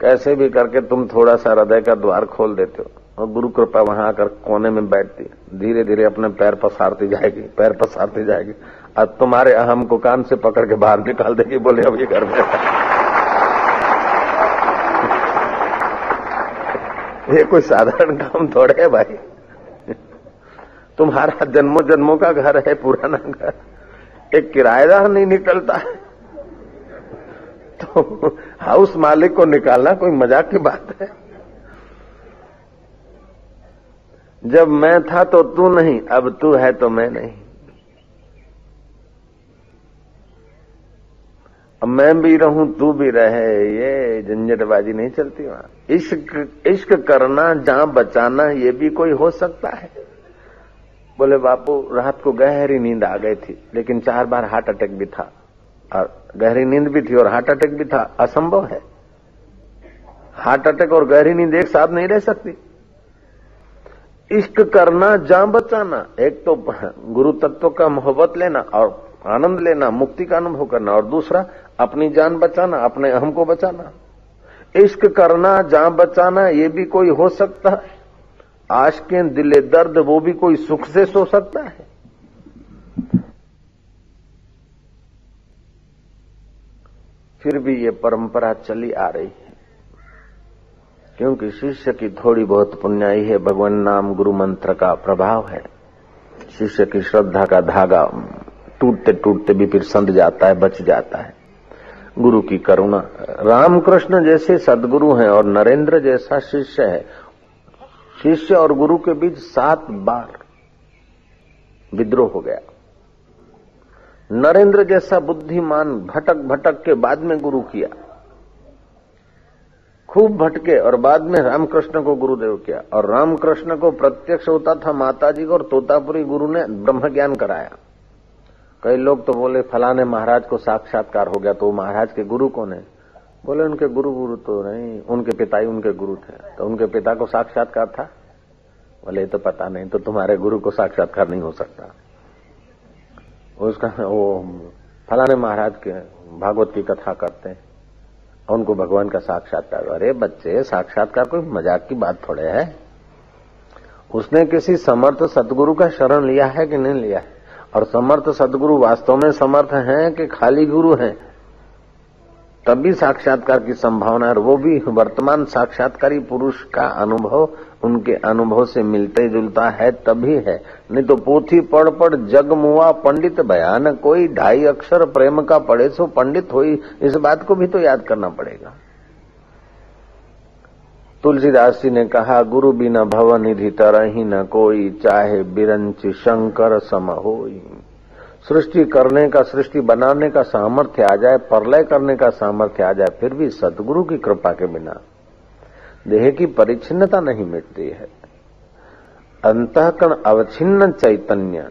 कैसे भी करके तुम थोड़ा सा हृदय का द्वार खोल देते हो और गुरु कृपा वहाँ आकर कोने में बैठती धीरे धीरे अपने पैर पसारती जाएगी, पैर पसारती जाएगी। और तुम्हारे अहम को कान से पकड़ के बाहर निकाल देगी, बोले, अब ये घर में ये कोई साधारण काम थोड़े है भाई। तुम्हारा जन्मों जन्मों का घर है, पुराना घर। एक किराएदार नहीं निकलता है। तो हाउस मालिक को निकालना कोई मज़ाक की बात है। जब मैं था तो तू नहीं, अब तू है तो मैं नहीं। अब मैं भी रहूँ, तू भी रहे, ये झंझटबाजी नहीं चलती वहाँ। इश्क इश्क करना जहाँ बचाना, ये भी कोई हो सकता है। बोले, बापू, रात को गहरी नींद आ गई थी, लेकिन चार बार हार्ट अटैक भी था। और गहरी नींद भी थी और हार्ट अटैक भी था, असंभव है। हार्ट अटैक और गहरी नींद एक साथ नहीं रह सकती। इश्क करना जहाँ बचाना, एक तो गुरु तत्व का मोहब्बत लेना और आनंद लेना, मुक्ति का अनुभव करना, और दूसरा अपनी जान बचाना, अपने अहम को बचाना। इश्क करना, जान बचाना, ये भी कोई हो सकता है। आश के दिले दर्द, वो भी कोई सुख से सो सकता है। फिर भी ये परंपरा चली आ रही है। क्योंकि शिष्य की थोड़ी बहुत पुण्याई है, भगवान नाम गुरु मंत्र का प्रभाव है। शिष्य की श्रद्धा का धागा टूटते टूटते भी फिर संध जाता है, बच जाता है। गुरु की करुणा। रामकृष्ण जैसे सदगुरु हैं और नरेंद्र जैसा शिष्य है। शिष्य और गुरु के बीच सात बार विद्रोह हो गया। नरेंद्र जैसा बुद्धिमान भटक भटक के बाद में गुरु किया। खूब भटके और बाद में रामकृष्ण को गुरुदेव किया। और रामकृष्ण को प्रत्यक्ष होता था माताजी को और तोतापुरी गुरु ने ब्रह्म ज्ञान कराया। कई लोग तो बोले, फलाने महाराज को साक्षात्कार हो गया तो महाराज के गुरु कौन है? बोले, उनके गुरु गुरु तो नहीं, उनके पिता ही उनके गुरु थे। तो उनके पिता को साक्षात्कार था? बोले तो पता नहीं तो तुम्हारे गुरु को साक्षात्कार नहीं हो सकता। उसका, वो फलाने महाराज के भागवत की कथा करते हैं। उनको भगवान का साक्षात्कार। अरे बच्चे, साक्षात्कार कोई मज़ाक की बात थोड़े है। उसने किसी समर्थ सदगुरु का शरण लिया है कि नहीं लिया है? और समर्थ सदगुरु वास्तव में समर्थ हैं कि खाली गुरु हैं। तभी साक्षात्कार की संभावना है वो भी वर्तमान साक्षात्कारी पुरुष का अनुभव, उनके अनुभव से मिलते जुलता है, तभी है। नहीं तो पोथी पढ़ पढ़ जग मुआ पंडित बयान, कोई ढाई अक्षर प्रेम का पढ़े सो पंडित हो इस बात को भी तो याद करना पड़ेगा। तुलसीदास जी ने कहा, गुरु बिना भवन निधि तरही न कोई, चाहे बिरंच शंकर सम हो सृष्टि करने का, सृष्टि बनाने का सामर्थ्य आ जाए, परलय करने का सामर्थ्य आ जाए, फिर भी सदगुरु की कृपा के बिना देह की परिच्छिन्नता नहीं मिटती है। अंतकरण अवच्छिन्न चैतन्य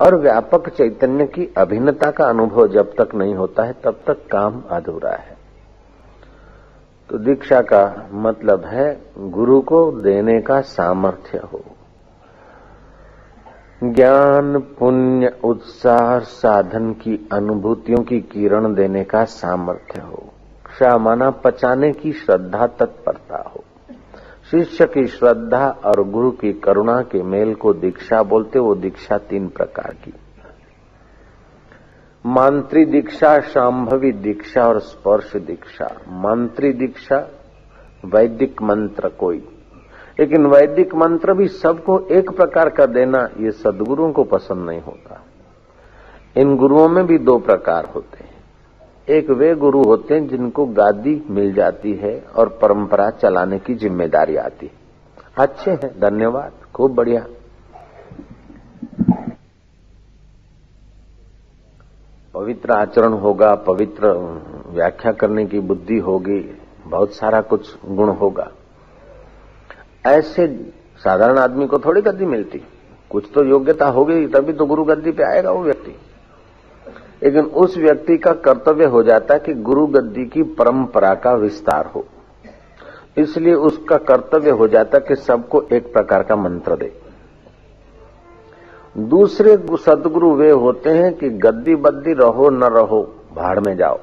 और व्यापक चैतन्य की अभिन्नता का अनुभव जब तक नहीं होता है, तब तक काम अधूरा है। तो दीक्षा का मतलब है गुरु को देने का सामर्थ्य हो। ज्ञान, पुण्य, उत्साह, साधन की अनुभूतियों की किरण देने का सामर्थ्य हो। क्षमा माना पचाने की श्रद्धा तत्परता हो। शिष्य की श्रद्धा और गुरु की करुणा के मेल को दीक्षा बोलते, वो दीक्षा तीन प्रकार की। मंत्री दीक्षा, शांभवी दीक्षा और स्पर्श दीक्षा। मंत्री दीक्षा, वैदिक मंत्र कोई। लेकिन वैदिक मंत्र भी सबको एक प्रकार का देना, ये सदगुरुओं को पसंद नहीं होता। इन गुरुओं में भी दो प्रकार होते हैं। एक वे गुरु होते हैं जिनको गादी मिल जाती है और परंपरा चलाने की ज़िम्मेदारी आती है। अच्छे हैं, धन्यवाद, खूब बढ़िया। पवित्र आचरण होगा, पवित्र व्याख्या करने की बुद्धि होगी, बहुत सारा कुछ गुण होगा। ऐसे साधारण आदमी को थोड़ी गद्दी मिलती। कुछ तो योग्यता होगी, तभी तो गुरु गद्दी पे आएगा वो व्यक्ति। लेकिन उस व्यक्ति का कर्तव्य हो जाता है कि गुरु गद्दी की परंपरा का विस्तार हो। इसलिए उसका कर्तव्य हो जाता कि सबको एक प्रकार का मंत्र दे। दूसरे सदगुरु वे होते हैं कि गद्दी बद्दी रहो, न रहो, भाड़ में जाओ।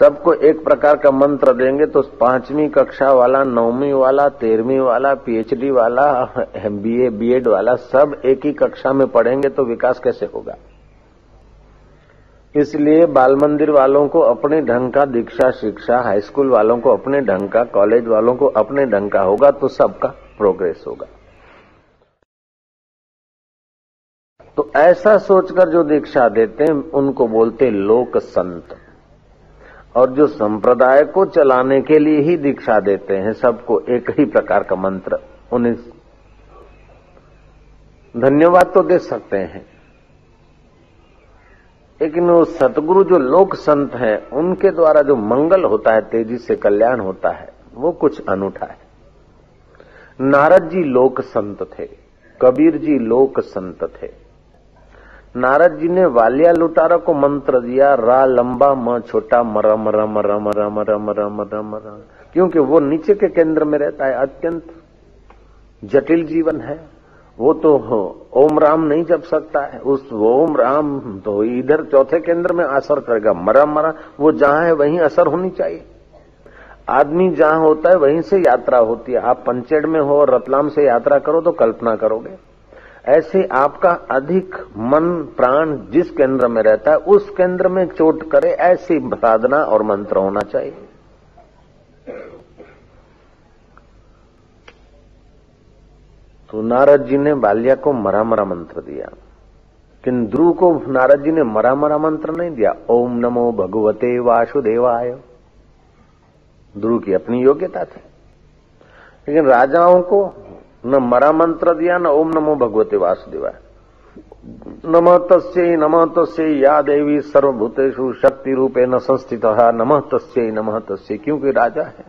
सबको एक प्रकार का मंत्र देंगे तो पांचवी कक्षा वाला, नौवीं वाला, तेरहवीं वाला, पीएचडी वाला, एमबीए, बीएड वाला, सब एक ही कक्षा में पढ़ेंगे तो विकास कैसे होगा? इसलिए बाल मंदिर वालों को अपने ढंग का दीक्षा शिक्षा, हाई स्कूल वालों को अपने ढंग का, कॉलेज वालों को अपने ढंग का होगा तो सबका प्रोग्रेस होगा। तो ऐसा सोचकर जो दीक्षा देते हैं, उनको बोलते लोक संत। और जो संप्रदाय को चलाने के लिए ही दीक्षा देते हैं, सबको एक ही प्रकार का मंत्र, उन्हें धन्यवाद तो दे सकते हैं। लेकिन वो सतगुरु जो लोक संत हैं, उनके द्वारा जो मंगल होता है, तेज़ी से कल्याण होता है, वो कुछ अनूठा है। नारद जी लोक संत थे, कबीर जी लोक संत थे। नारद जी ने वालिया लुटारा को मंत्र दिया, रा लंबा, म छोटा मरम रम रम रम रम रम रम रम क्योंकि वो नीचे के केंद्र में रहता है, अत्यंत जटिल जीवन है। वो तो ओम राम नहीं जप सकता है। उस ओम राम तो इधर चौथे केंद्र में असर करेगा। मरा मरा, वो जहाँ है, वहीं असर होनी चाहिए। आदमी जहाँ होता है, वहीं से यात्रा होती है। आप पंचेड़ में हो और रतलाम से यात्रा करो तो कल्पना करोगे। ऐसे आपका अधिक मन, प्राण जिस केंद्र में रहता है, उस केंद्र में चोट करे, ऐसी साधना और मंत्र होना चाहिए। तो नारद जी ने बाल्या को मरा मरा मंत्र दिया। किन ध्रुव को नारद जी ने मरा मरा मंत्र नहीं दिया। ओम नमो भगवते वासुदेवाय। ध्रुव की अपनी योग्यता थी। लेकिन राजाओं को न मरा मंत्र दिया, न ओम नमो भगवते वासुदेवाय। नम तस्यै नम तस्यै, या देवी सर्वभूतेषु शक्ति रूपे न संस्थित। नम तस्यै, नम तस्य, क्योंकि राजा है।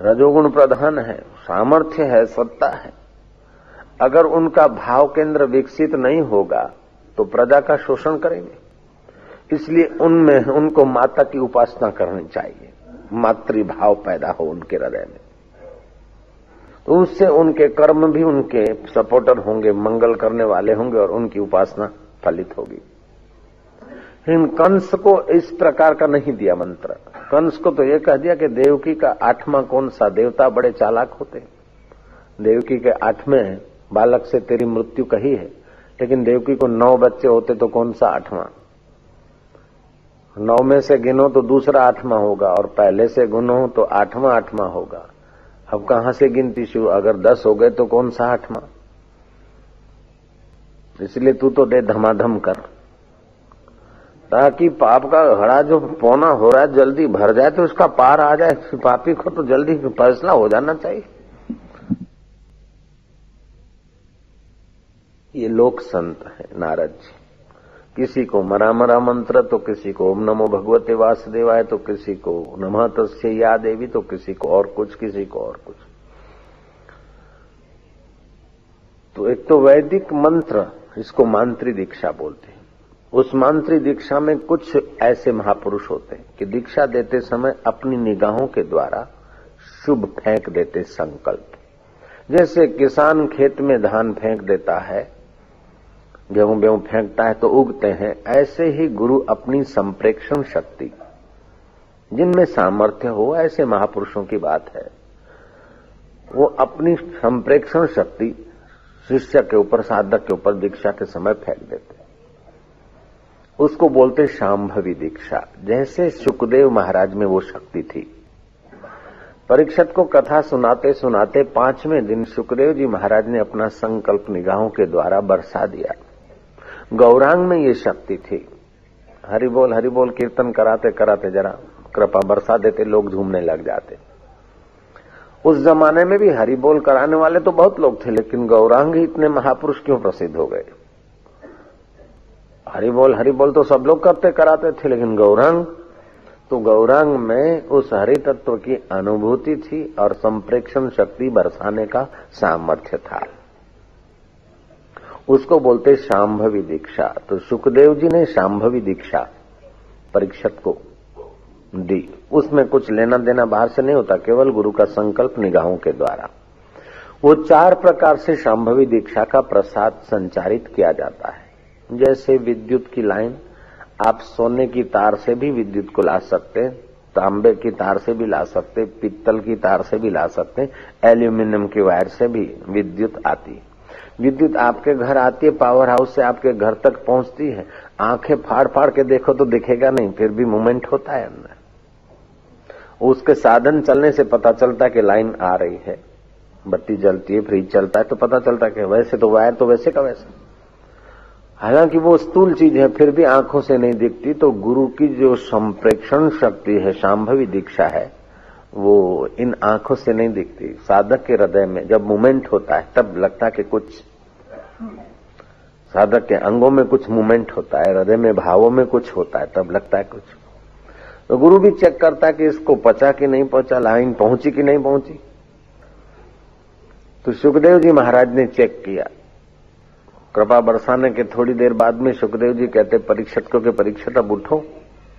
रजोगुण प्रधान है, सामर्थ्य है, सत्ता है। अगर उनका भाव केंद्र विकसित नहीं होगा तो प्रजा का शोषण करेंगे। इसलिए उनमें उनको माता की उपासना करनी चाहिए। मातृभाव पैदा हो उनके हृदय में। तो उससे उनके कर्म भी उनके सपोर्टर होंगे, मंगल करने वाले होंगे और उनकी उपासना फलित होगी। इन कंस को इस प्रकार का नहीं दिया मंत्र। कंस को तो यह कह दिया कि देवकी का आठवां कौन सा देवता बड़े चालाक होते देवकी के आठवें बालक से तेरी मृत्यु कही है, लेकिन देवकी को नौ बच्चे होते तो कौन सा आठवां? नौ में से गिनो तो दूसरा आठवां होगा और पहले से गुनो तो आठवां आठवां होगा। अब कहाँ से गिनती शुरू? अगर दस हो गए तो कौन सा आठवां? इसलिए तू तो दे धमाधम कर। ताकि पाप का घड़ा जो पौना हो रहा है, जल्दी भर जाए तो उसका पार आ जाए। पापी को तो जल्दी फैसला हो जाना चाहिए। ये लोक संत है, नारद जी। किसी को मरा मरा मंत्र तो किसी को ओम नमो भगवते वासुदेवाय तो किसी को नमः तस्य या देवी तो किसी को और कुछ, किसी को और कुछ। तो एक तो वैदिक मंत्र इसको मांत्री दीक्षा बोलते हैं। उस मांत्री दीक्षा में कुछ ऐसे महापुरुष होते हैं कि दीक्षा देते समय अपनी निगाहों के द्वारा शुभ फेंक देते संकल्प। जैसे किसान खेत में धान फेंक देता है गेहूँ गेहूँ फेंकता है तो उगते हैं। ऐसे ही गुरु अपनी संप्रेक्षण शक्ति। जिनमें सामर्थ्य हो, ऐसे महापुरुषों की बात है। वो अपनी संप्रेक्षण शक्ति शिष्य के ऊपर, साधक के ऊपर दीक्षा के समय फेंक देते उसको बोलते शाम्भवी दीक्षा। जैसे सुखदेव महाराज में वो शक्ति थी। परीक्षत को कथा सुनाते सुनाते पाँचवें दिन सुखदेव जी महाराज ने अपना संकल्प निगाहों के द्वारा बरसा दिया। गौरांग में ये शक्ति थी। हरि बोल हरि बोल कीर्तन कराते कराते जरा कृपा बरसा देते, लोग झूमने लग जाते। उस जमाने में भी हरि बोल कराने वाले तो बहुत लोग थे, लेकिन गौरांग ही इतने महापुरुष क्यों प्रसिद्ध हो गए? हरि बोल हरि बोल तो सब लोग करते, कराते थे, लेकिन गौरांग तो गौरांग में उस हरि तत्व की अनुभूति थी और संप्रेक्षण शक्ति बरसाने का सामर्थ्य था। उसको बोलते शाम्भवी दीक्षा। तो सुखदेव जी ने शाम्भवी दीक्षा परीक्षत को दी। उसमें कुछ लेना देना बाहर से नहीं होता, केवल गुरु का संकल्प निगाहों के द्वारा। वो चार प्रकार से शाम्भवी दीक्षा का प्रसाद संचारित किया जाता है। जैसे विद्युत की लाइन, आप सोने की तार से भी विद्युत को ला सकते हैं, तांबे की तार से भी ला सकते पित्तल की तार से भी ला सकते एल्यूमिनियम की वायर से भी विद्युत आती विद्युत आपके घर आती है पावर हाउस से आपके घर तक पहुँचती है। आँखें फाड़ फाड़ के देखो तो दिखेगा नहीं, फिर भी मूवमेंट होता है अंदर। उसके साधन चलने से पता चलता है कि लाइन आ रही है। बत्ती जलती है फ्रिज चलता है तो पता चलता है कि वैसे तो वायर तो वैसे का वैसे। हालाँकि वो स्थूल चीज़ है, फिर भी आँखों से नहीं दिखती तो गुरु की जो संप्रेक्षण शक्ति है, शांभवी दीक्षा है वो इन आँखों से नहीं दिखती। साधक के हृदय में जब मूवमेंट होता है, तब लगता है कि कुछ साधक के अंगों में कुछ मूवमेंट होता है, हृदय में भावों में कुछ होता है, तब लगता है कुछ। तो गुरु भी चेक करता है कि इसको पचा कि नहीं पहुँचा लाइन पहुँची कि नहीं पहुँची। तो सुखदेव जी महाराज ने चेक किया। कृपा बरसाने के थोड़ी देर बाद में सुखदेव जी कहते परीक्षक को परीक्षित, अब उठो।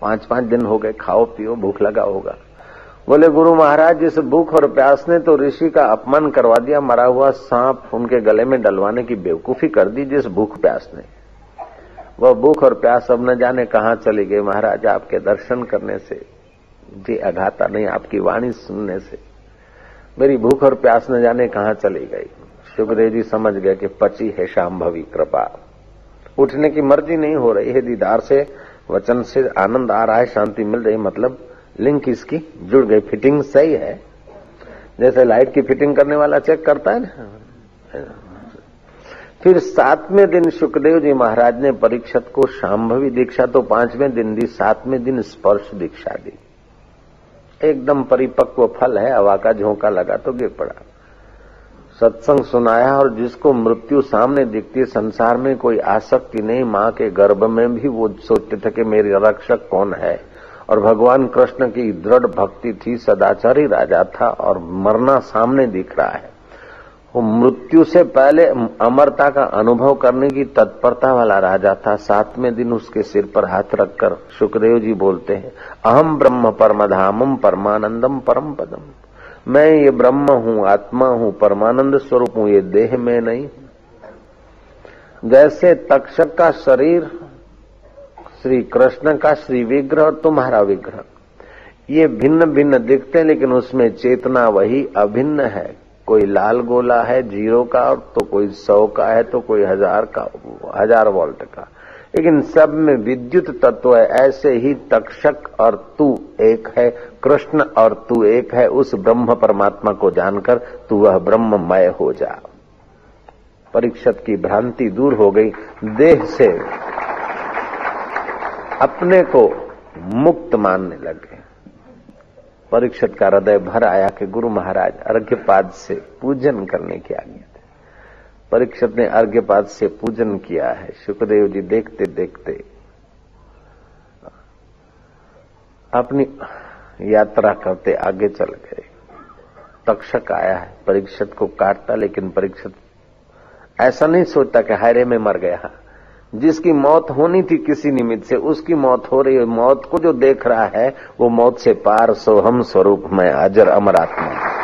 पाँच पाँच दिन हो गए, खाओ, पियो, भूख लगा होगा। बोले, गुरु महाराज जिस भूख और प्यास ने तो ऋषि का अपमान करवा दिया। मरा हुआ सांप उनके गले में डलवाने की बेवकूफ़ी कर दी जिस भूख प्यास ने। वह भूख और प्यास अब न जाने कहा चली गई महाराज, आपके दर्शन करने से। जी अघाता नहीं, आपकी वाणी सुनने से। मेरी भूख और प्यास न जाने कहा चली गई। सुखदेव जी समझ गए कि पची है शाम भवी कृपा। उठने की मर्ज़ी नहीं हो रही है। दीदार से, वचन से आनंद आ रहा है, शांति मिल रही मतलब लिंक इसकी जुड़ गई। फिटिंग सही है। जैसे लाइट की फिटिंग करने वाला चेक करता है ना? फिर सातवें दिन सुखदेव जी महाराज ने परीक्षत को शाम्भवी दीक्षा तो पाँचवें दिन दी, सातवें दिन स्पर्श दीक्षा दी। एकदम परिपक्व फल है, हवा का झोंका लगा तो गिर पड़ा। सत्संग सुनाया और जिसको मृत्यु सामने दिखती, संसार में कोई आसक्ति नहीं, माँ के गर्भ में भी वो सोचते थे कि मेरे रक्षक कौन है? और भगवान कृष्ण की दृढ़ भक्ति थी, सदाचारी राजा था और मरना सामने दिख रहा है। वो मृत्यु से पहले अमरता का अनुभव करने की तत्परता वाला राजा था। सातवें दिन उसके सिर पर हाथ रखकर सुखदेव जी बोलते हैं अहम ब्रह्म परमधामम परमानंदम परम पदम मैं ये ब्रह्म हूँ, आत्मा हूँ, परमानंद स्वरूप हूँ, ये देह में नहीं जैसे तक्षक का शरीर श्री कृष्ण का श्री विग्रह और तुम्हारा विग्रह। ये भिन्न भिन्न दिखते हैं, लेकिन उसमें चेतना वही अभिन्न है। कोई लाल गोला है, ज़ीरो का, और तो कोई सौ का है तो कोई हज़ार का, हज़ार वोल्ट का। लेकिन सब में विद्युत तत्व है, ऐसे ही तक्षक और तू एक है, कृष्ण और तू एक है, उस ब्रह्म परमात्मा को जानकर तू वह ब्रह्ममय हो जा। परीक्षत की भ्रांति दूर हो गई, देह से अपने को मुक्त मानने लगे। परीक्षत का हृदय भर आया कि गुरु महाराज अर्घ्यपाद से पूजन करने की आज्ञा थे। परीक्षत ने अर्घ्यपाद से पूजन किया है। सुखदेव जी देखते देखते अपनी यात्रा करते आगे चल गए। तक्षक आया है। परीक्षत को काटता, लेकिन परीक्षत ऐसा नहीं सोचता कि हायरे में मर गया। जिसकी मौत होनी थी किसी निमित्त से, उसकी मौत हो रही है। मौत को जो देख रहा है, वो मौत से पार सोहम स्वरूप में अजर अमर आत्मा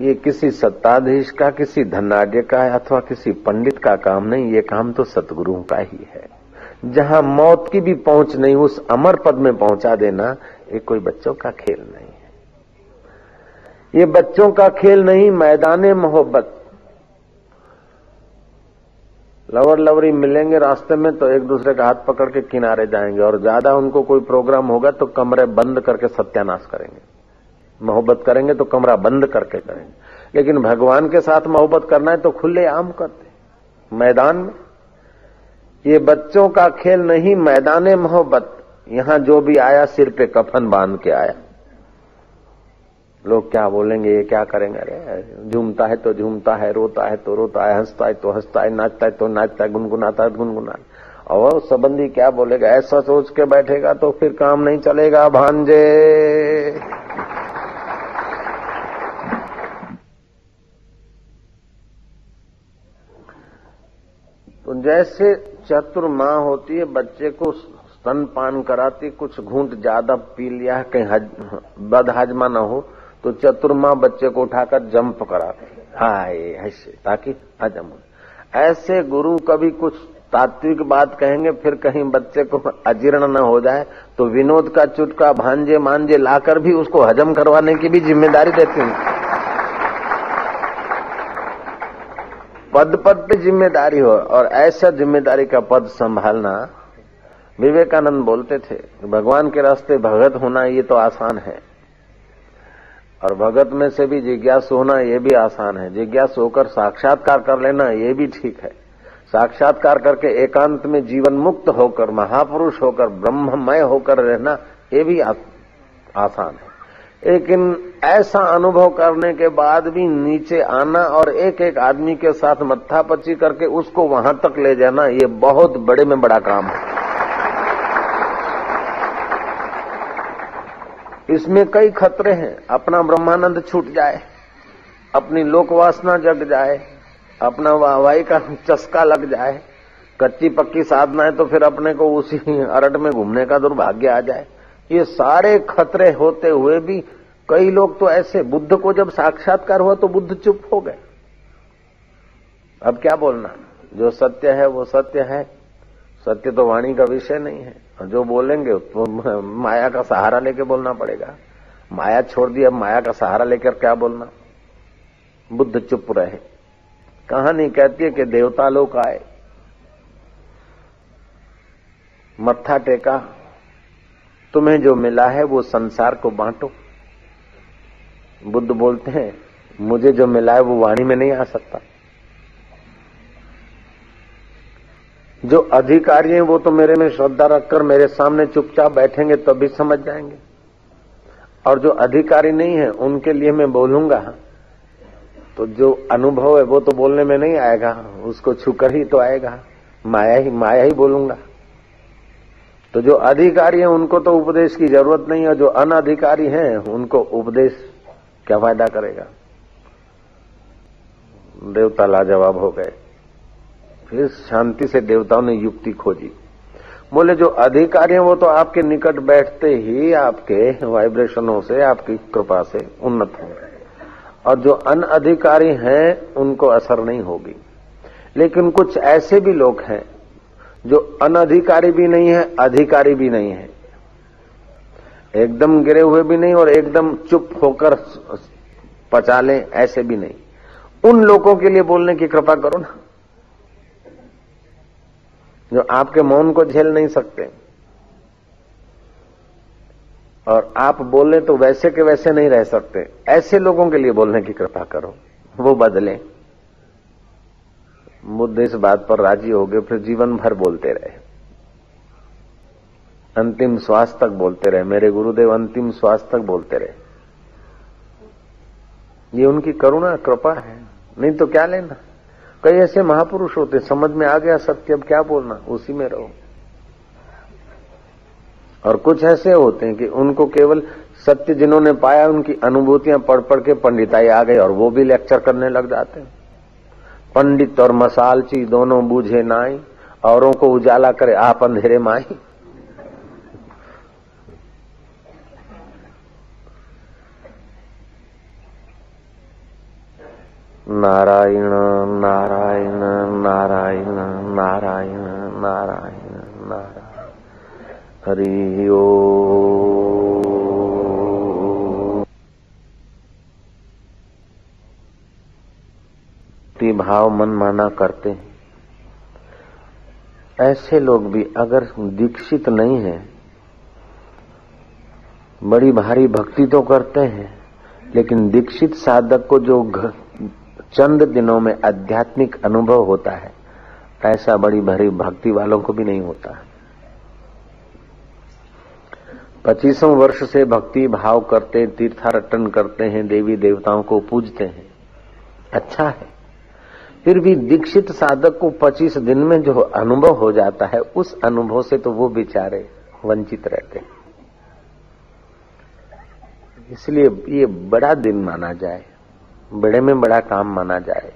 ये किसी सत्ताधीश का, किसी धनाढ़ का अथवा किसी पंडित का काम नहीं, ये काम तो सतगुरुओं का ही है। जहाँ मौत की भी पहुँच नहीं, उस अमर पद में पहुँचा देना, ये कोई बच्चों का खेल नहीं है। ये बच्चों का खेल नहीं, मैदान मोहब्बत लवर लवरी मिलेंगे रास्ते में तो एक दूसरे का हाथ पकड़ के किनारे जाएँगे और ज़्यादा उनको कोई प्रोग्राम होगा तो कमरे बंद करके सत्यानाश करेंगे। मोहब्बत करेंगे तो कमरा बंद करके करेंगे। लेकिन भगवान के साथ मोहब्बत करना है तो खुले आम करते मैदान में। ये बच्चों का खेल नहीं, मैदान मोहब्बत। यहाँ जो भी आया, सिर पे कफन बाँध के आया। लोग क्या बोलेंगे, ये क्या करेंगे? अरे, झूमता है तो झूमता है, रोता है तो रोता है, हंसता है तो हंसता है, नाचता है तो नाचता है, गुनगुनाता है गुनगुना और संबंधी क्या बोलेगा? ऐसा सोच के बैठेगा तो फिर काम नहीं चलेगा, भांजे। तो जैसे चतुर माँ होती है, बच्चे को स्तनपान कराती, कुछ घूंट ज़्यादा पी लिया कहीं बद हाजमा न हो तो चतुर्मा बच्चे को उठाकर जंप कराते हाय, ऐसे, ताकि हजम हो ऐसे गुरु कभी कुछ तात्विक बात कहेंगे, फिर कहीं बच्चे को अजीर्ण न हो जाए तो विनोद का, चुटका, भांजे, मांजे लाकर भी उसको हजम करवाने की भी ज़िम्मेदारी देती हूँ। पद पद पे ज़िम्मेदारी हो, और ऐसा ज़िम्मेदारी का पद संभालना, विवेकानंद बोलते थे, भगवान के रास्ते भगत होना, ये तो आसान है। और भगत में से भी जिज्ञासु होना ये भी आसान है। जिज्ञासु होकर साक्षात्कार कर लेना ये भी ठीक है। साक्षात्कार करके एकांत में जीवन मुक्त होकर, महापुरुष होकर, ब्रह्ममय होकर रहना ये भी आसान है। लेकिन ऐसा अनुभव करने के बाद भी नीचे आना और एक एक आदमी के साथ मत्थापच्ची करके उसको वहाँ तक ले जाना, ये बहुत बड़े में बड़ा काम है। इसमें कई खतरे हैं। अपना ब्रह्मानंद छूट जाए, अपनी लोक वासना जग जाए, अपना वाहवाही का चस्का लग जाए, कच्ची पक्की साधना है तो फिर अपने को उसी अरट में घूमने का दुर्भाग्य आ जाए। ये सारे खतरे होते हुए भी कई लोग तो ऐसे, बुद्ध को जब साक्षात्कार हुआ तो बुद्ध चुप हो गए। अब क्या बोलना? जो सत्य है, वो सत्य है। सत्य तो वाणी का विषय नहीं है। जो बोलेंगे तो माया का सहारा लेके बोलना पड़ेगा। माया छोड़ दी, अब माया का सहारा लेकर क्या बोलना? बुद्ध चुप रहे। कहानी कहती है कि देवता लोग आए। मत्था टेका। तुम्हें जो मिला है, वो संसार को बांटो। बुद्ध बोलते हैं, मुझे जो मिला है, वो वाणी में नहीं आ सकता। जो अधिकारी हैं वो तो मेरे में श्रद्धा रखकर मेरे सामने चुपचाप बैठेंगे तभी तो समझ जाएँगे। और जो अधिकारी नहीं है, उनके लिए मैं बोलूँगा। तो जो अनुभव है वो तो बोलने में नहीं आएगा। उसको छूकर ही तो आएगा। माया ही माया ही बोलूँगा। तो जो अधिकारी है, उनको तो उपदेश की ज़रूरत नहीं है। जो अनधिकारी हैं, उनको उपदेश क्या फ़ायदा करेगा? देवता लाजवाब हो गए। फिर शांति से देवताओं ने युक्ति खोजी। बोले, जो अधिकारी हैं वो तो आपके निकट बैठते ही आपके वाइब्रेशनों से, आपकी कृपा से उन्नत होंगे। और जो अन अधिकारी हैं, उनको असर नहीं होगी। लेकिन कुछ ऐसे भी लोग हैं, जो अनधिकारी भी नहीं है, अधिकारी भी नहीं है। एकदम गिरे हुए भी नहीं और एकदम चुप होकर पचा लें ऐसे भी नहीं। उन लोगों के लिए बोलने की कृपा करो ना। जो आपके मौन को झेल नहीं सकते। और आप बोले तो वैसे के वैसे नहीं रह सकते। ऐसे लोगों के लिए बोलने की कृपा करो। वो बदले। बुद्ध इस बात पर राज़ी हो गए, फिर जीवन भर बोलते रहे। अंतिम श्वास तक बोलते रहे। मेरे गुरुदेव, अंतिम श्वास तक बोलते रहे। ये उनकी करुणा, कृपा है। नहीं तो क्या लेना? कई ऐसे महापुरुष होते समझ में आ गया सत्य, अब क्या बोलना? उसी में रहो। और कुछ ऐसे होते हैं कि उनको केवल सत्य जिन्होंने पाया, उनकी अनुभूतियाँ पढ़ पढ़ के पंडिताई आ गई, और वो भी लेक्चर करने लग जाते हैं। पंडित और मसालची दोनों बूझे नाई, औरों को उजाला करे, आप अंधेरे माई। नारायण नारायण नारायण नारायण नारायण नारायण। हरि ओ। भाव मन माना करते हैं। ऐसे लोग भी अगर दीक्षित नहीं है, बड़ी भारी भक्ति तो करते हैं, लेकिन दीक्षित साधक को जो चंद दिनों में आध्यात्मिक अनुभव होता है। ऐसा बड़ी भरी भक्ति वालों को भी नहीं होता। पच्चीसों वर्ष से भक्ति भाव करते, तीर्थारटन करते हैं, देवी देवताओं को पूजते हैं। अच्छा है। फिर भी दीक्षित साधक को 25 दिन में जो अनुभव हो जाता है, उस अनुभव से तो वो बेचारे वंचित रहते हैं। इसलिए ये बड़ा दिन माना जाए। बड़े में बड़ा काम माना जाए।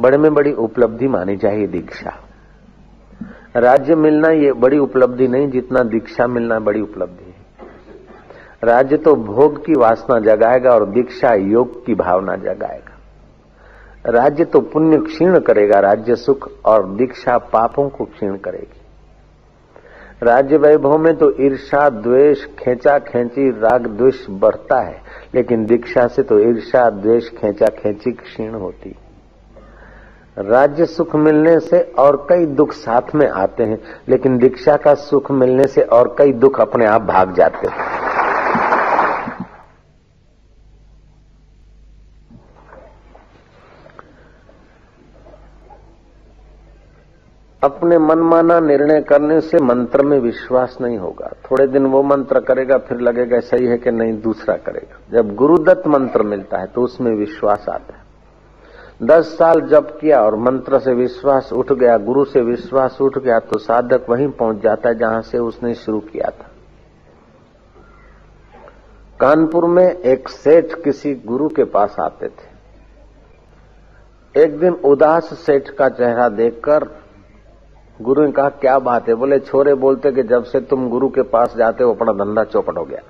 बड़े में बड़ी उपलब्धि मानी जाए दीक्षा। राज्य मिलना ये बड़ी उपलब्धि नहीं, जितना दीक्षा मिलना बड़ी उपलब्धि है। राज्य तो भोग की वासना जगाएगा और दीक्षा योग की भावना जगाएगा। राज्य तो पुण्य क्षीण करेगा, राज्य सुख और दीक्षा पापों को क्षीण करेगी। राज्य वैभव में तो ईर्षा द्वेष, खेचा, खेची, राग, द्वेष बढ़ता है, लेकिन दीक्षा से तो ईर्षा द्वेष, खेचा, खेची क्षीण होती। राज्य सुख मिलने से और कई दुख साथ में आते हैं, लेकिन दीक्षा का सुख मिलने से और कई दुख अपने आप भाग जाते हैं। अपने मनमाना निर्णय करने से मंत्र में विश्वास नहीं होगा। थोड़े दिन वो मंत्र करेगा, फिर लगेगा सही है कि नहीं, दूसरा करेगा। जब गुरुदत्त मंत्र मिलता है तो उसमें विश्वास आता है। दस साल जब किया और मंत्र से विश्वास उठ गया, गुरु से विश्वास उठ गया तो साधक वहीं पहुँच जाता है जहाँ से उसने शुरू किया था। कानपुर में एक सेठ किसी गुरु के पास आते थे। एक दिन उदास सेठ का चेहरा देखकर गुरु ने कहा, क्या बात है? बोले, छोरे बोलते कि जब से तुम गुरु के पास जाते हो, अपना धंधा चौपट हो गया।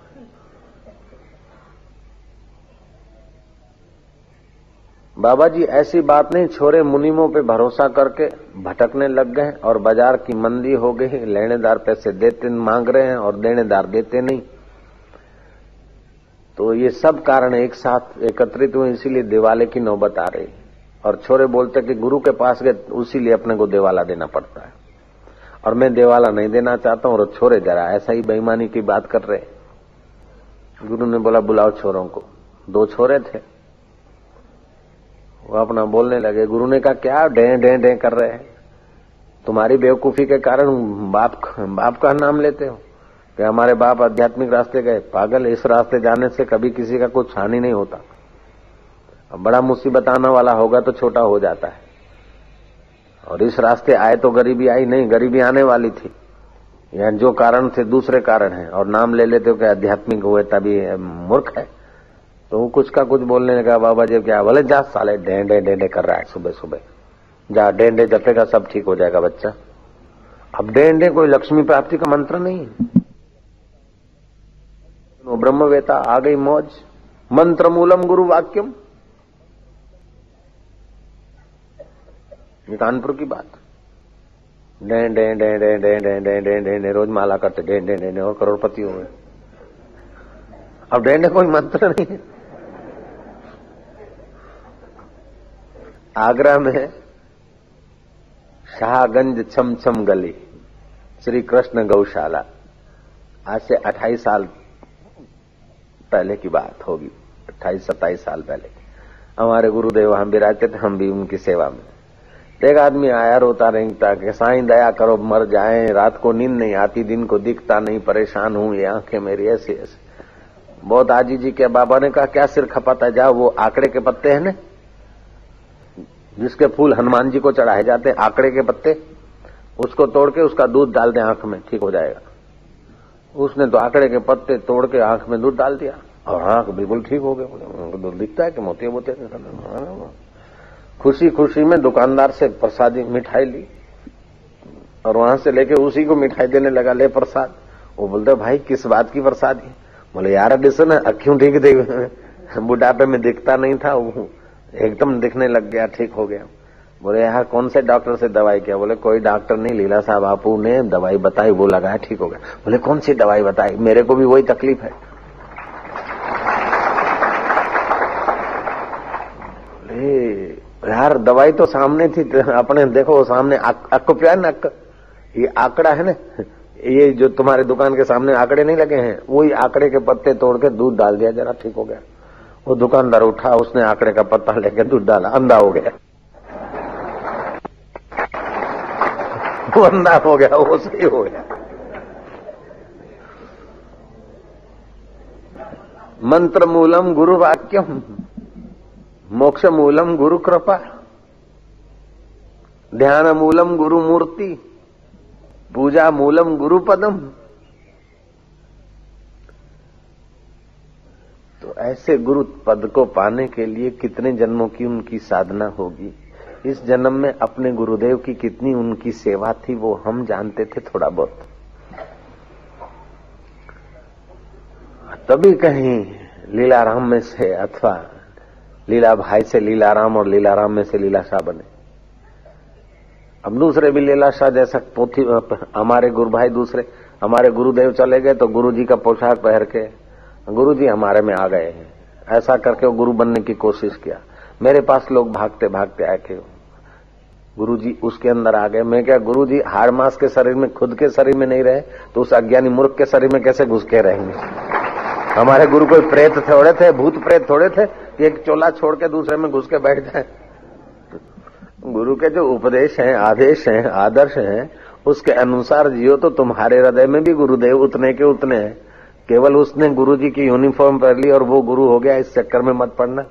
बाबा जी ऐसी बात नहीं, छोरे मुनिमों पे भरोसा करके भटकने लग गए और बाज़ार की मंदी हो गई लेनेदार पैसे देते मांग रहे हैं और देनेदार देते नहीं। तो ये सब कारण एक साथ एकत्रित हुए, इसीलिए दिवाले की नौबत आ रही। और छोरे बोलते कि गुरु के पास गए, उसीलिए अपने को दिवाला देना पड़ता है। और मैं देवाला नहीं देना चाहता हूँ, और छोरे जरा, ऐसा ही बेईमानी की बात कर रहे गुरु ने बोला, बुलाओ छोरों को। दो छोरे थे। वो अपना बोलने लगे, गुरु ने कहा, क्या डे डे डे कर रहे हैं? तुम्हारी बेवकूफ़ी के कारण बाप बाप का नाम लेते हो? कि हमारे बाप आध्यात्मिक रास्ते गए। पागल, इस रास्ते जाने से कभी किसी का कुछ हानि नहीं होता। बड़ा मुसीबत आने वाला होगा तो छोटा हो जाता है। और इस रास्ते आए तो गरीबी आई नहीं, गरीबी आने वाली थी। या जो कारण थे, दूसरे कारण है। और नाम ले लेते हो कि आध्यात्मिक हुए, तभी मूर्ख है। तो वो कुछ का कुछ बोलने लगा, बाबा जी, क्या बोले, जा साले, डेंडे डेंडे कर रहा है, सुबह सुबह। जा, डेंडे जपेगा सब ठीक हो जाएगा बच्चा। अब डेंडे कोई लक्ष्मी प्राप्ति का मंत्र नहीं ब्रह्मवेता आ गई मौज। मंत्र मूलम गुरु वाक्यम कानपुर की बात डे डे डे डे डे डे डे डे डे डे रोज माला करते डे डे डे और करोड़पति हो गए अब डेंडे कोई मंत्र नहीं है आगरा में शाहगंज छम छम गली श्री कृष्ण गौशाला आज से 28 साल पहले की बात होगी 28 27 साल पहले हमारे गुरुदेव वहाँ बिराजते थे हम भी उनकी सेवा में एक आदमी आया, रोता रेंगता कि साईं दया करो, मर जाए। रात को नींद नहीं आती, दिन को दिखता नहीं, परेशान हूँ, ये आँखें मेरी ऐसी ऐसी। बहुत आजी जी के बाबा ने कहा, क्या सिर खपाता जाओ, वो आंकड़े के पत्ते हैं ना? जिसके फूल हनुमान जी को चढ़ाए जाते हैं, आंकड़े के पत्ते। उसको तोड़ के उसका दूध डाल दे आँख में, ठीक हो जाएगा। उसने तो आंकड़े के पत्ते तोड़ के आँख में दूध डाल दिया, और आँख बिल्कुल ठीक हो गया दूध दिखता है कि मोतिया मोतिया खुशी खुशी में दुकानदार से प्रसादी मिठाई ली और वहाँ से लेके उसी को मिठाई देने लगा, ले प्रसाद। वो बोलते, भाई, किस बात की प्रसादी बोले, यार डिसन अक्यों ठीक थे बुढ़ापे में दिखता नहीं था, वो एकदम दिखने लग गया, ठीक हो गया। बोले यार कौन से डॉक्टर से दवाई किया? बोले, कोई डॉक्टर नहीं, लीला साहब बापू ने दवाई बताई, वो लगाया, ठीक हो गया। बोले, कौन सी दवाई बताई? मेरे को भी वही तकलीफ़ है। यार, दवाई तो सामने थी अपने देखो सामने अक प्या ना ये आंकड़ा है ना? ये जो तुम्हारे दुकान के सामने आंकड़े नहीं लगे हैं वही आंकड़े के पत्ते तोड़ के दूध डाल दिया, जरा ठीक हो गया। वो दुकानदार उठा, उसने आंकड़े का पत्ता लेके दूध डाला, अंधा हो गया। वो अंधा हो गया, वो सही हो गया। मंत्र मूलम गुरु वाक्यम मोक्ष मूलम गुरु कृपा ध्यान मूलम गुरु मूर्ति पूजा मूलम गुरु पदम। तो ऐसे गुरु पद को पाने के लिए कितने जन्मों की उनकी साधना होगी? इस जन्म में अपने गुरुदेव की कितनी उनकी सेवा थी, वो हम जानते थे थोड़ा बहुत। तभी कहीं लीलाराम में से अथवा लीला भाई से लीलाराम और लीला राम में से लीला शाह बने। अब दूसरे भी लीला शाह जैसा पोथी, हमारे गुरु भाई दूसरे, हमारे गुरुदेव चले गए तो गुरु जी का पोशाक पहन के गुरु जी हमारे में आ गए हैं। ऐसा करके वो गुरु बनने की कोशिश किया। मेरे पास लोग भागते भागते आए थे। गुरु जी उसके अंदर आ गए। मैं क्या गुरु जी हाड़ मास के शरीर में, खुद के शरीर में नहीं रहे? तो उस अज्ञानी मूर्ख के शरीर में कैसे घुस के रहेंगे? हमारे गुरु कोई प्रेत थोड़े थे, भूत प्रेत थोड़े थे एक चोला छोड़ के दूसरे में घुस के बैठ जाए। गुरु के जो उपदेश हैं, आदेश हैं, आदर्श हैं, उसके अनुसार जियो तो तुम्हारे हृदय में भी गुरुदेव उतने के उतने हैं। केवल उसने गुरु जी की यूनिफॉर्म पहन ली और वो गुरु हो गया, इस चक्कर में मत पड़ना।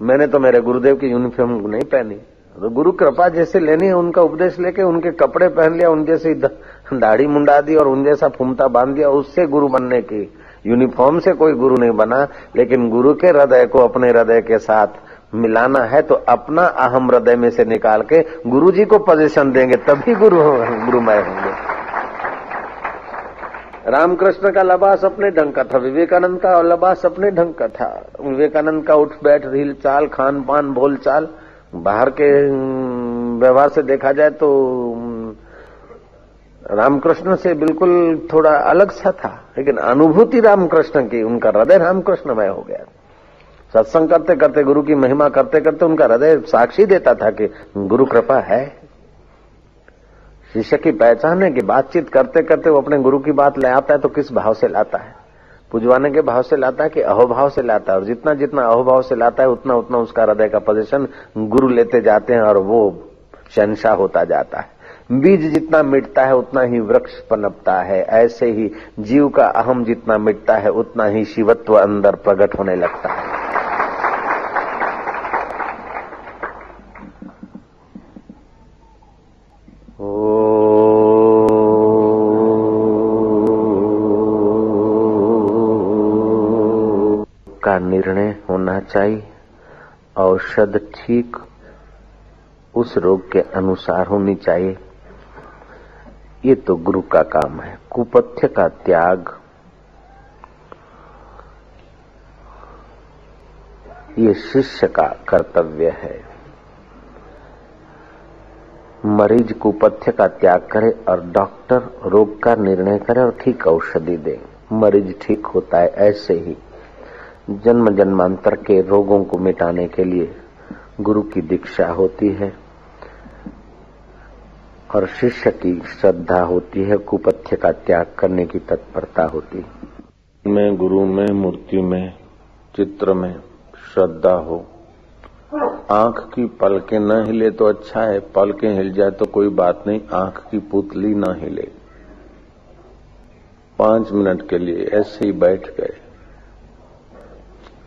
मैंने तो मेरे गुरुदेव की यूनिफॉर्म नहीं पहनी। तो गुरु कृपा जैसे लेनी है, उनका उपदेश लेके उनके कपड़े पहन लिया उन जैसी दाढ़ी मुंडा दी और उन जैसा फूमता बाँध दिया, उससे गुरु बनने की यूनिफॉर्म से कोई गुरु नहीं बना, लेकिन गुरु के हृदय को अपने हृदय के साथ मिलाना है तो अपना अहम हृदय में से निकाल के गुरु जी को पोजिशन देंगे, तभी गुरु गुरुमय होंगे। रामकृष्ण का लबास अपने ढंग का था, विवेकानंद का लबास अपने ढंग का था। विवेकानंद का उठ, बैठ, रील चाल, खान पान, बोल चाल। बाहर के व्यवहार से देखा जाए तो रामकृष्ण से बिल्कुल थोड़ा अलग सा था, लेकिन अनुभूति रामकृष्ण की, उनका हृदय रामकृष्णमय हो गया। सत्संग करते करते गुरु की महिमा करते करते उनका हृदय साक्षी देता था कि गुरु कृपा है। शिष्य की पहचान है कि बातचीत करते करते वो अपने गुरु की बात ले आता है तो किस भाव से लाता है? पुजवाने के भाव से लाता है कि अहोभाव से लाता है? और जितना जितना अहोभाव से लाता है, उतना उतना उसका हृदय का पोजिशन गुरु लेते जाते हैं और वो शहशाह होता जाता है। बीज जितना मिटता है, उतना ही वृक्ष पनपता है। ऐसे ही जीव का अहम जितना मिटता है, उतना ही शिवत्व अंदर प्रकट होने लगता है। का निर्णय होना चाहिए। औषध ठीक उस रोग के अनुसार होनी चाहिए। ये तो गुरु का काम है, कुपथ्य का त्याग। ये शिष्य का कर्तव्य है। मरीज़ कुपथ्य का त्याग करे और डॉक्टर रोग का निर्णय करे और ठीक औषधि दे। मरीज़ ठीक होता है ऐसे ही। जन्म जन्मांतर के रोगों को मिटाने के लिए गुरु की दीक्षा होती है। और शिष्य की श्रद्धा होती है, कुपथ्य का त्याग करने की तत्परता होती है। में गुरु में, मूर्ति में, चित्र में श्रद्धा हो। आँख की पलकें न हिले तो अच्छा है, पलकें हिल जाए तो कोई बात नहीं, आँख की पुतली न हिले। पाँच मिनट के लिए ऐसे ही बैठ गए।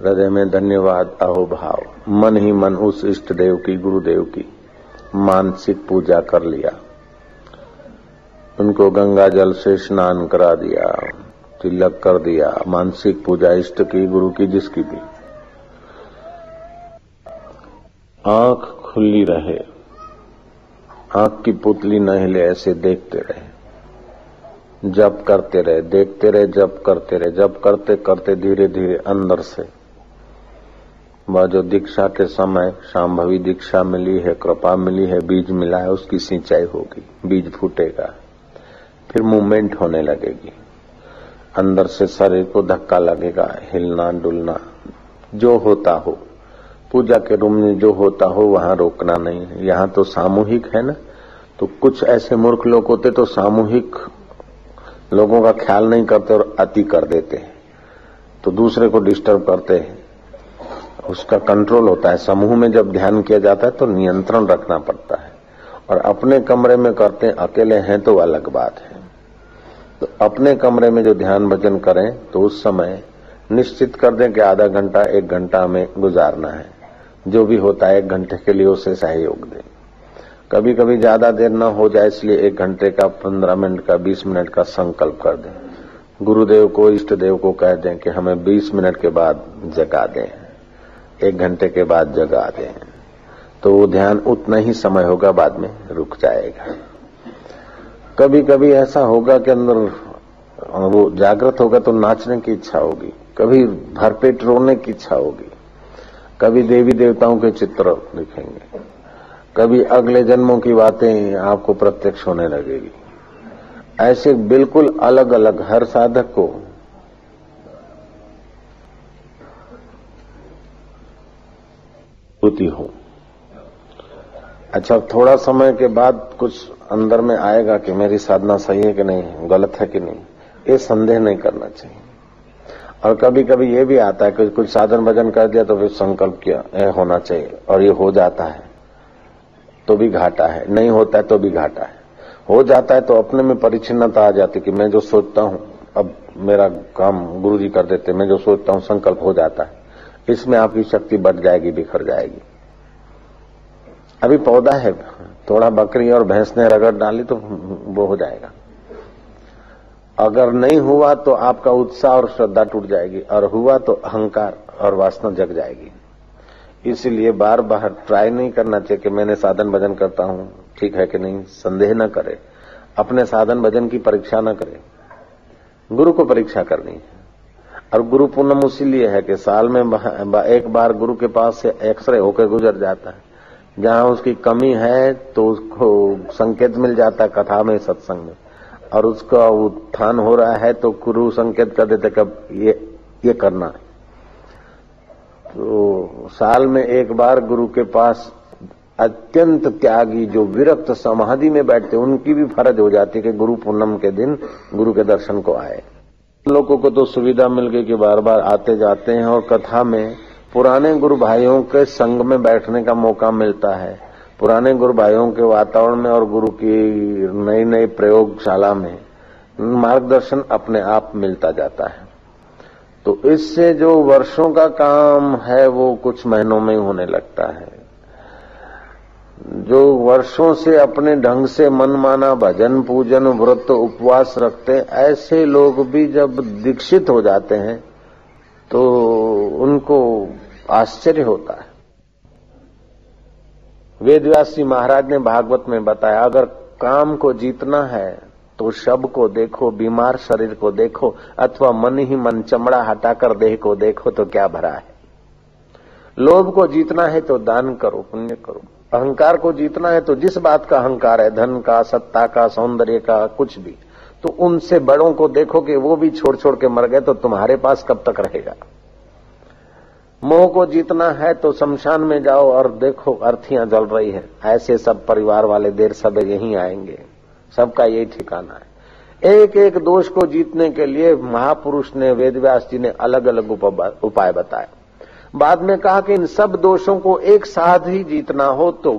हृदय में धन्यवाद, अहोभाव। मन ही मन उस इष्ट देव की, गुरुदेव की मानसिक पूजा कर लिया। उनको गंगा जल से स्नान करा दिया, तिलक कर दिया, मानसिक पूजा इष्ट की, गुरु की जिसकी भी। आँख खुली रहे, आँख की पुतली न हिले ऐसे देखते रहे जब करते रहे, देखते रहे जब करते रहे जब करते करते धीरे धीरे अंदर से, वह जो दीक्षा के समय शाम्भवी दीक्षा मिली है, कृपा मिली है, बीज मिला है, उसकी सिंचाई होगी, बीज फूटेगा। फिर मूवमेंट होने लगेगी। अंदर से शरीर को धक्का लगेगा, हिलना, डुलना, जो होता हो। पूजा के रूम में जो होता हो, वहाँ रोकना नहीं है। यहाँ तो सामूहिक है ना? तो कुछ ऐसे मूर्ख लोग होते तो सामूहिक लोगों का ख्याल नहीं करते और अति कर देते तो दूसरे को डिस्टर्ब करते हैं। उसका कंट्रोल होता है। समूह में जब ध्यान किया जाता है तो नियंत्रण रखना पड़ता है। और अपने कमरे में करते हैं, अकेले हैं तो अलग बात है। तो अपने कमरे में जो ध्यान भजन करें तो उस समय निश्चित कर दें कि आधा घंटा, एक घंटा में गुजारना है। जो भी होता है, एक घंटे के लिए उसे सहयोग दें। कभी कभी ज़्यादा देर न हो जाए, इसलिए एक घंटे का, पंद्रह मिनट का, बीस मिनट का संकल्प कर दें। गुरुदेव को, इष्ट देव को कह दें कि हमें बीस मिनट के बाद जगा दें। एक घंटे के बाद जगा दें। तो वो ध्यान उतना ही समय होगा, बाद में रुक जाएगा। कभी कभी ऐसा होगा कि अंदर वो जागृत होगा तो नाचने की इच्छा होगी, कभी भरपेट रोने की इच्छा होगी, कभी देवी देवताओं के चित्र दिखेंगे, कभी अगले जन्मों की बातें आपको प्रत्यक्ष होने लगेगी। ऐसे बिल्कुल अलग अलग हर साधक को हो। अच्छा थोड़ा समय के बाद कुछ अंदर में आएगा कि मेरी साधना सही है कि नहीं, गलत है कि नहीं, ये संदेह नहीं करना चाहिए। और कभी कभी ये भी आता है कि कुछ साधन भजन कर दिया तो फिर संकल्प किया होना चाहिए, और ये हो जाता है तो भी घाटा है। नहीं होता है तो भी घाटा है। हो जाता है तो अपने में परिचिनता आ जाती कि मैं जो सोचता हूँ, अब मेरा काम गुरु जी कर देते, मैं जो सोचता हूँ संकल्प हो जाता है। इसमें आपकी शक्ति बढ़ जाएगी, बिखर जाएगी। अभी पौधा है थोड़ा बकरी और भैंस ने रगड़ डाली तो वो हो जाएगा। अगर नहीं हुआ तो आपका उत्साह और श्रद्धा टूट जाएगी, और हुआ तो अहंकार और वासना जग जाएगी। इसीलिए बार बार ट्राई नहीं करना चाहिए कि मैंने साधन भजन करता हूँ, ठीक है कि नहीं, संदेह न करे। अपने साधन भजन की परीक्षा न करे। गुरु को परीक्षा करनी है। और गुरु पूनम इसीलिए है कि साल में एक बार गुरु के पास से एक्सरे होकर गुजर जाता है। जहाँ उसकी कमी है तो उसको संकेत मिल जाता है कथा में, सत्संग में। और उसका उत्थान हो रहा है तो गुरु संकेत कर देते कब ये ये करना है। तो साल में एक बार गुरु के पास अत्यंत त्यागी, जो विरक्त समाधि में बैठते, उनकी भी फ़र्ज़ हो जाती है कि गुरु पूनम के दिन गुरु के दर्शन को आए। लोगों को तो सुविधा मिल गई कि बार बार आते जाते हैं और कथा में पुराने गुरु भाइयों के संग में बैठने का मौका मिलता है। पुराने गुरु भाइयों के वातावरण में और गुरु की नई नई प्रयोगशाला में मार्गदर्शन अपने आप मिलता जाता है। तो इससे जो वर्षों का काम है, वो कुछ महीनों में ही होने लगता है। जो वर्षों से अपने ढंग से मनमाना भजन, पूजन, व्रत, उपवास रखते ऐसे लोग भी जब दीक्षित हो जाते हैं तो उनको आश्चर्य होता है। वेदव्यासी महाराज ने भागवत में बताया, अगर काम को जीतना है तो शब को देखो, बीमार शरीर को देखो, अथवा मन ही मन चमड़ा हटाकर देह को देखो तो क्या भरा है? लोभ को जीतना है तो दान करो, पुण्य करो। अहंकार को जीतना है तो जिस बात का अहंकार है, धन का, सत्ता का, सौंदर्य का, कुछ भी। तो उनसे बड़ों को देखो कि वो भी छोड़ छोड़ के मर गए तो तुम्हारे पास कब तक रहेगा? मोह को जीतना है तो शमशान में जाओ और देखो, अर्थियाँ जल रही है। ऐसे सब परिवार वाले देर सब यहीं आएँगे। सबका यही ठिकाना है। एक एक दोष को जीतने के लिए महापुरुष ने, वेदव्यास जी ने अलग अलग उपाय बताए। बाद में कहा कि इन सब दोषों को एक साथ ही जीतना हो तो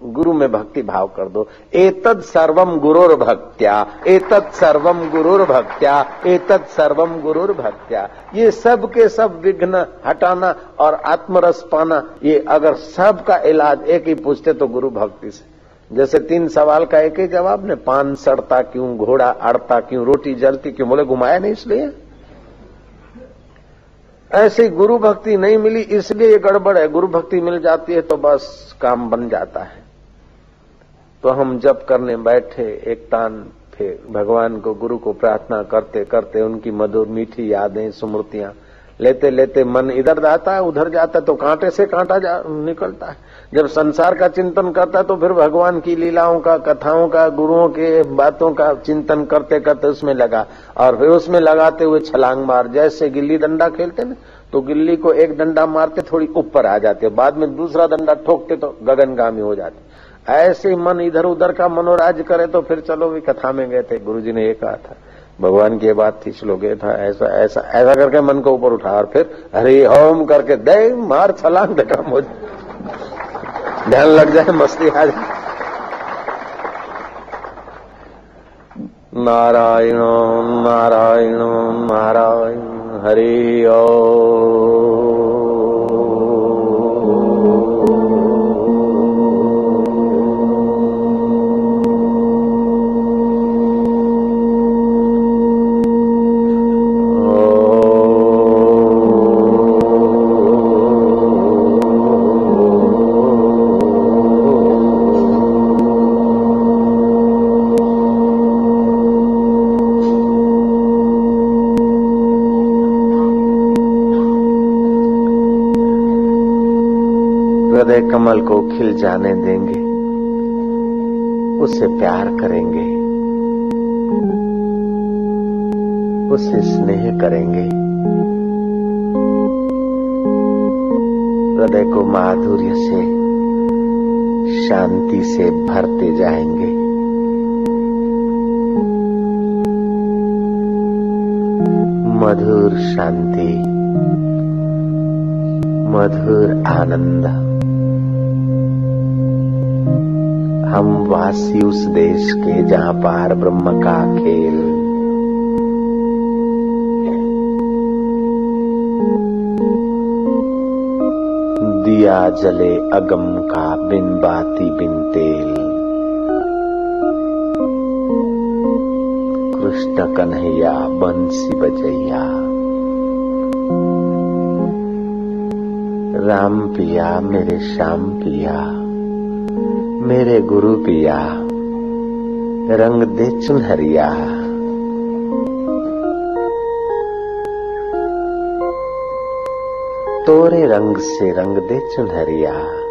गुरु में भक्ति भाव कर दो। एतद सर्वम गुरुर भक्त्या एतद सर्वम गुरुर भक्त्या एतद सर्वम गुरुर भक्त्या ये सब के सब विघ्न हटाना और आत्मरस पाना, ये अगर सब का इलाज एक ही पूछते तो गुरु भक्ति से। जैसे तीन सवाल का एक ही जवाब ने पान सड़ता क्यों, घोड़ा अड़ता क्यों, रोटी जलती क्यों, बोले, घुमाया नहीं इसलिए? ऐसी गुरु भक्ति नहीं मिली, इसलिए ये गड़बड़ है। गुरु भक्ति मिल जाती है तो बस काम बन जाता है। तो हम जब करने बैठे एक तान फिर भगवान को गुरु को प्रार्थना करते करते उनकी मधुर मीठी यादें स्मृतियाँ लेते लेते मन इधर जाता है उधर जाता है तो कांटे से कांटा जा, निकलता है। जब संसार का चिंतन करता है तो फिर भगवान की लीलाओं का कथाओं का गुरुओं के बातों का चिंतन करते करते उसमें लगा। और फिर उसमें लगाते हुए छलांग मार जैसे गिल्ली डंडा खेलते ना तो गिल्ली को एक डंडा मारते थोड़ी ऊपर आ जाते बाद में दूसरा डंडा ठोकते तो गगनगामी हो जाते ऐसे मन इधर उधर का मनोराज करे तो फिर चलो, भी कथा में गए थे। गुरु जी ने ये कहा था, भगवान की बात थी, श्लोक था, ऐसा ऐसा ऐसा करके मन को ऊपर उठा और फिर हरे ओम करके दे, मार छलांग दे काम हो ध्यान लग जाए, मस्ती आ जाए। नारायण नारायण नारायण, हरि ओ। हृदय कमल को खिल जाने देंगे। उसे प्यार करेंगे। उसे स्नेह करेंगे। हृदय को माधुर्य से, शांति से भरते जाएँगे। मधुर शांति, मधुर आनंद। हम वासी उस देश के जहाँ पार ब्रह्म का खेल। दिया जले अगम का बिन बाती बिन तेल। कृष्ण कन्हैया, बंसी बजैया। राम पिया, मेरे श्याम पिया। मेरे गुरु पिया रंग दे चुनहरिया। तोरे रंग से रंग दे चुनहरिया।